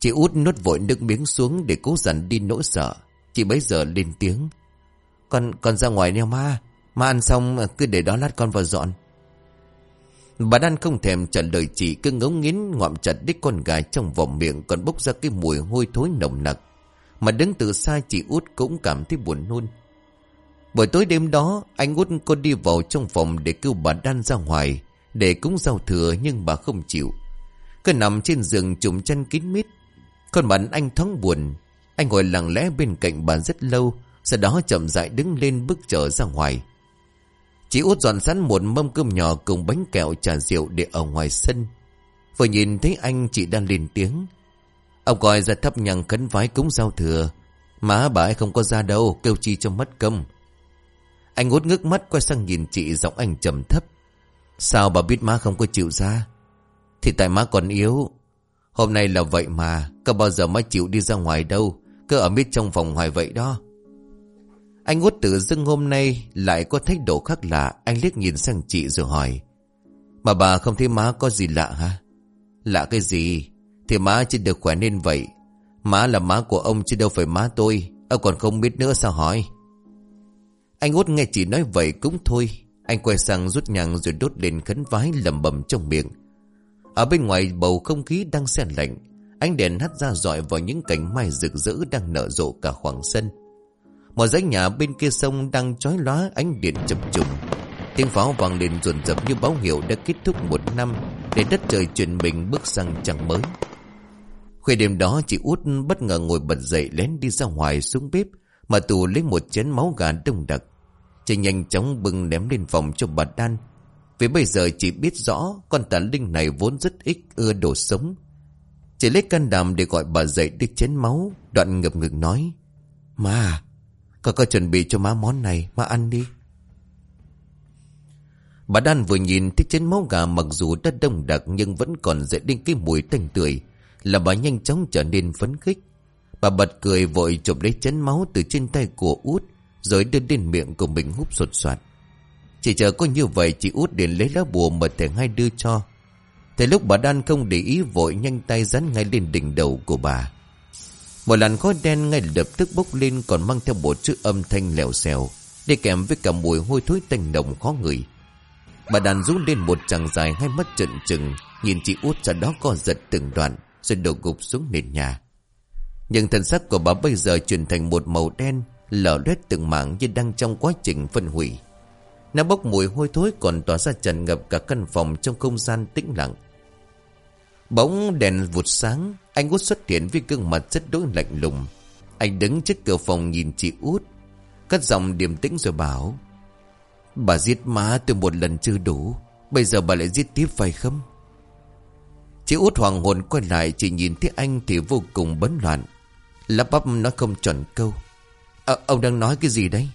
Chị út nuốt vội nước miếng xuống để cố dằn đi nỗi sợ. Chị bấy giờ lên tiếng. Con, con ra ngoài nha ma. Ma ăn xong cứ để đó lát con vào dọn. Bà đan không thèm trả lời chị cứ ngấu nghiến ngọm chặt đích con gà trong vòng miệng còn bốc ra cái mùi hôi thối nồng nặc. Mà đứng từ xa, chị út cũng cảm thấy buồn nôn. Buổi tối đêm đó, anh út có đi vào trong phòng để kêu bà đan ra ngoài, để cúng giao thừa nhưng bà không chịu. Cứ nằm trên giường trùm chân kín mít. Con bạn anh thoáng buồn. Anh ngồi lặng lẽ bên cạnh bà rất lâu, sau đó chậm rãi đứng lên bước trở ra ngoài. Chị út dọn sẵn một mâm cơm nhỏ cùng bánh kẹo trà rượu để ở ngoài sân. Vừa nhìn thấy anh chị đang lên tiếng. Ông gọi ra thấp nhằng khấn vái cúng giao thừa. Má bà ấy không có ra đâu, kêu chi cho mất cơm. Anh út ngước mắt quay sang nhìn chị giọng anh trầm thấp. Sao bà biết má không có chịu ra? Thì tại má còn yếu. Hôm nay là vậy mà, có bao giờ má chịu đi ra ngoài đâu, cứ ở mít trong phòng ngoài vậy đó. Anh út tự dưng hôm nay lại có thái độ khác lạ. Anh liếc nhìn sang chị rồi hỏi. Mà bà không thấy má có gì lạ hả? Lạ cái gì? Thì má chỉ được khỏe nên vậy. Má là má của ông chứ đâu phải má tôi. Ông còn không biết nữa sao hỏi? Anh út nghe chị nói vậy cũng thôi. Anh quay sang rút nhàng rồi đốt lên khấn vái lầm bầm trong miệng. Ở bên ngoài bầu không khí đang xen lạnh. Ánh đèn hắt ra dọi vào những cánh mai rực rỡ đang nở rộ cả khoảng sân. Một dãy nhà bên kia sông đang chói lóa ánh điện chập trùng. Tiếng pháo vang lên rồn rập như báo hiệu đã kết thúc một năm để đất trời chuyển mình bước sang chẳng mới. Khuya đêm đó chị út bất ngờ ngồi bật dậy lén đi ra ngoài xuống bếp mà tù lấy một chén máu gà đông đặc. Chị nhanh chóng bưng ném lên phòng cho bà Đan. Vì bây giờ chị biết rõ con tà linh này vốn rất ít ưa đồ sống. Chị lấy can đảm để gọi bà dậy đi chén máu, đoạn ngập ngực nói. Mà, con có chuẩn bị cho má món này, Má ăn đi. Bà Đan vừa nhìn thấy chén máu gà Mặc dù đã đông đặc Nhưng vẫn còn dậy đến cái mùi tanh tươi Là bà nhanh chóng trở nên phấn khích. Bà bật cười vội chụp lấy chén máu Từ trên tay của út, Rồi đưa đến miệng của mình hút sột soạt. Chỉ chờ có như vậy Chị út liền lấy lá bùa mà thầy hai đưa cho. Thế lúc bà Đan không để ý vội nhanh tay dán ngay lên đỉnh đầu của bà một làn khói đen ngay lập tức bốc lên còn mang theo một chữ âm thanh lèo xèo, đi kèm với cả mùi hôi thối tanh nồng khó ngửi. Bà đàn rú lên một chàng dài hai mắt trợn trừng, nhìn chị út ra đó co giật từng đoạn, rồi đổ gục xuống nền nhà. Nhưng thân sắc của bà bây giờ chuyển thành một màu đen, lở loét từng mảng như đang trong quá trình phân hủy. Nó bốc mùi hôi thối còn tỏa ra tràn ngập cả căn phòng trong không gian tĩnh lặng bóng đèn vụt sáng, anh út xuất hiện với gương mặt rất đối lạnh lùng. Anh đứng trước cửa phòng nhìn chị út, cất giọng điềm tĩnh rồi bảo. Bà giết má tôi một lần chưa đủ, bây giờ bà lại giết tiếp phải không? Chị út hoàng hồn quay lại chỉ nhìn thấy anh thì vô cùng bấn loạn. Lắp bắp nó không chuẩn câu à, Ông đang nói cái gì đấy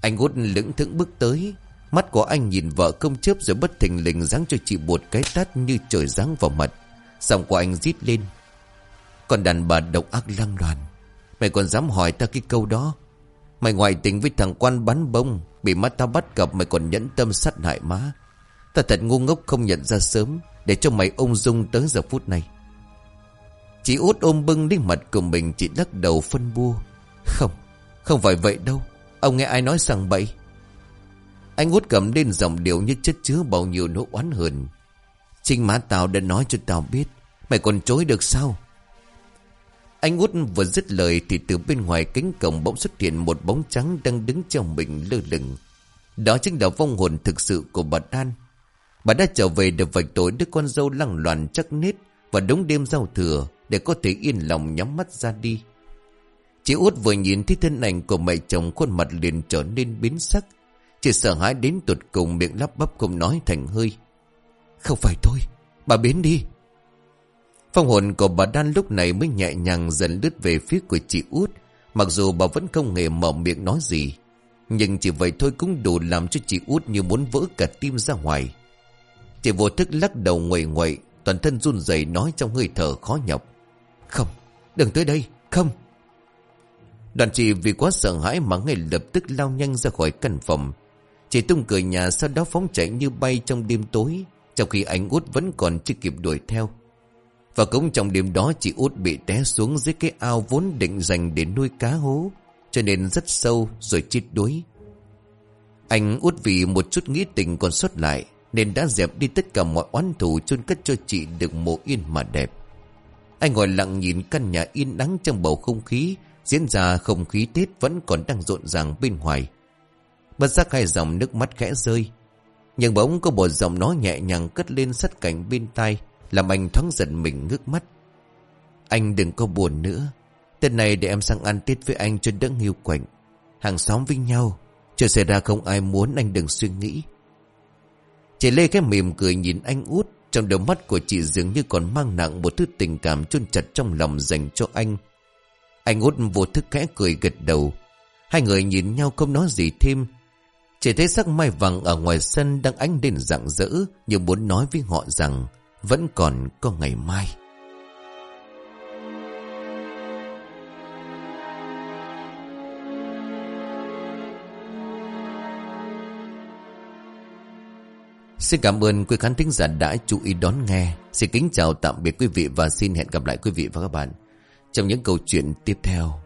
Anh út lững thững bước tới Mắt của anh nhìn vợ không chớp rồi bất thình lình giáng cho chị một cái tát như trời giáng vào mặt. Giọng của anh rít lên. Còn đàn bà độc ác lăng đoàn, Mày còn dám hỏi ta cái câu đó. Mày ngoại tình với thằng quan bắn bông Bị mắt tao bắt gặp mày còn nhẫn tâm sát hại má. Ta thật ngu ngốc không nhận ra sớm Để cho mày ung dung tới giờ phút này. Chị út ôm bưng lên mặt của mình Chị lắc đầu phân bua. Không, không phải vậy đâu. Ông nghe ai nói rằng bậy? Anh út cầm lên dòng điệu như chất chứa bao nhiêu nỗi oán hờn. Trinh má tao đã nói cho tao biết, Mày còn chối được sao? Anh út vừa dứt lời Thì từ bên ngoài cánh cổng bỗng xuất hiện Một bóng trắng đang đứng trong mình lơ lửng. Đó chính là vong hồn thực sự của bà Đan. Bà đã trở về được vạch tối đứa con dâu lăng loàn chắc nết Và đống đêm giao thừa Để có thể yên lòng nhắm mắt ra đi. Chị út vừa nhìn thấy thân ảnh của mẹ chồng Khuôn mặt liền trở nên biến sắc. Chị sợ hãi đến tuột cùng miệng lắp bắp không nói thành hơi. Không phải thôi Bà biến đi. Phong hồn của bà Đan lúc này mới nhẹ nhàng dần lướt về phía của chị út Mặc dù bà vẫn không hề mở miệng nói gì. Nhưng chỉ vậy thôi cũng đủ làm cho chị út như muốn vỡ cả tim ra ngoài. Chị vô thức lắc đầu nguậy nguậy Toàn thân run rẩy nói trong hơi thở khó nhọc. Không, đừng tới đây, không. Đoàn chị vì quá sợ hãi mà ngay lập tức lao nhanh ra khỏi căn phòng. Chị tung cười nhà sau đó phóng chạy như bay trong đêm tối, Trong khi anh út vẫn còn chưa kịp đuổi theo. Và cũng trong đêm đó, chị út bị té xuống dưới cái ao vốn định dành để nuôi cá hố, Cho nên rất sâu rồi chết đuối. Anh út vì một chút nghĩ tình còn xuất lại, nên đã dẹp đi tất cả mọi oán thù chôn cất cho chị được mộ yên mà đẹp. Anh ngồi lặng nhìn căn nhà yên nắng trong bầu không khí, Diễn ra không khí Tết vẫn còn đang rộn ràng bên ngoài. Bất giác hai dòng nước mắt khẽ rơi. Nhưng bỗng có một giọng nói nhẹ nhàng cất lên sát cảnh bên tai, Làm anh thoáng giận mình ngước mắt. Anh đừng có buồn nữa. Tết này để em sang ăn Tết với anh cho đỡ hiu quạnh. Hàng xóm với nhau, chưa xảy ra không ai muốn anh đừng suy nghĩ. Chị Lê cái mỉm cười nhìn anh út, Trong đôi mắt của chị dường như còn mang nặng Một thứ tình cảm chôn chặt trong lòng dành cho anh. Anh út vô thức khẽ cười gật đầu. Hai người nhìn nhau không nói gì thêm chỉ thấy sắc mai vàng ở ngoài sân Đang ánh lên rạng rỡ, Như muốn nói với họ rằng, Vẫn còn có ngày mai Xin cảm ơn quý khán thính giả đã chú ý đón nghe. Xin kính chào tạm biệt quý vị và xin hẹn gặp lại quý vị và các bạn trong những câu chuyện tiếp theo.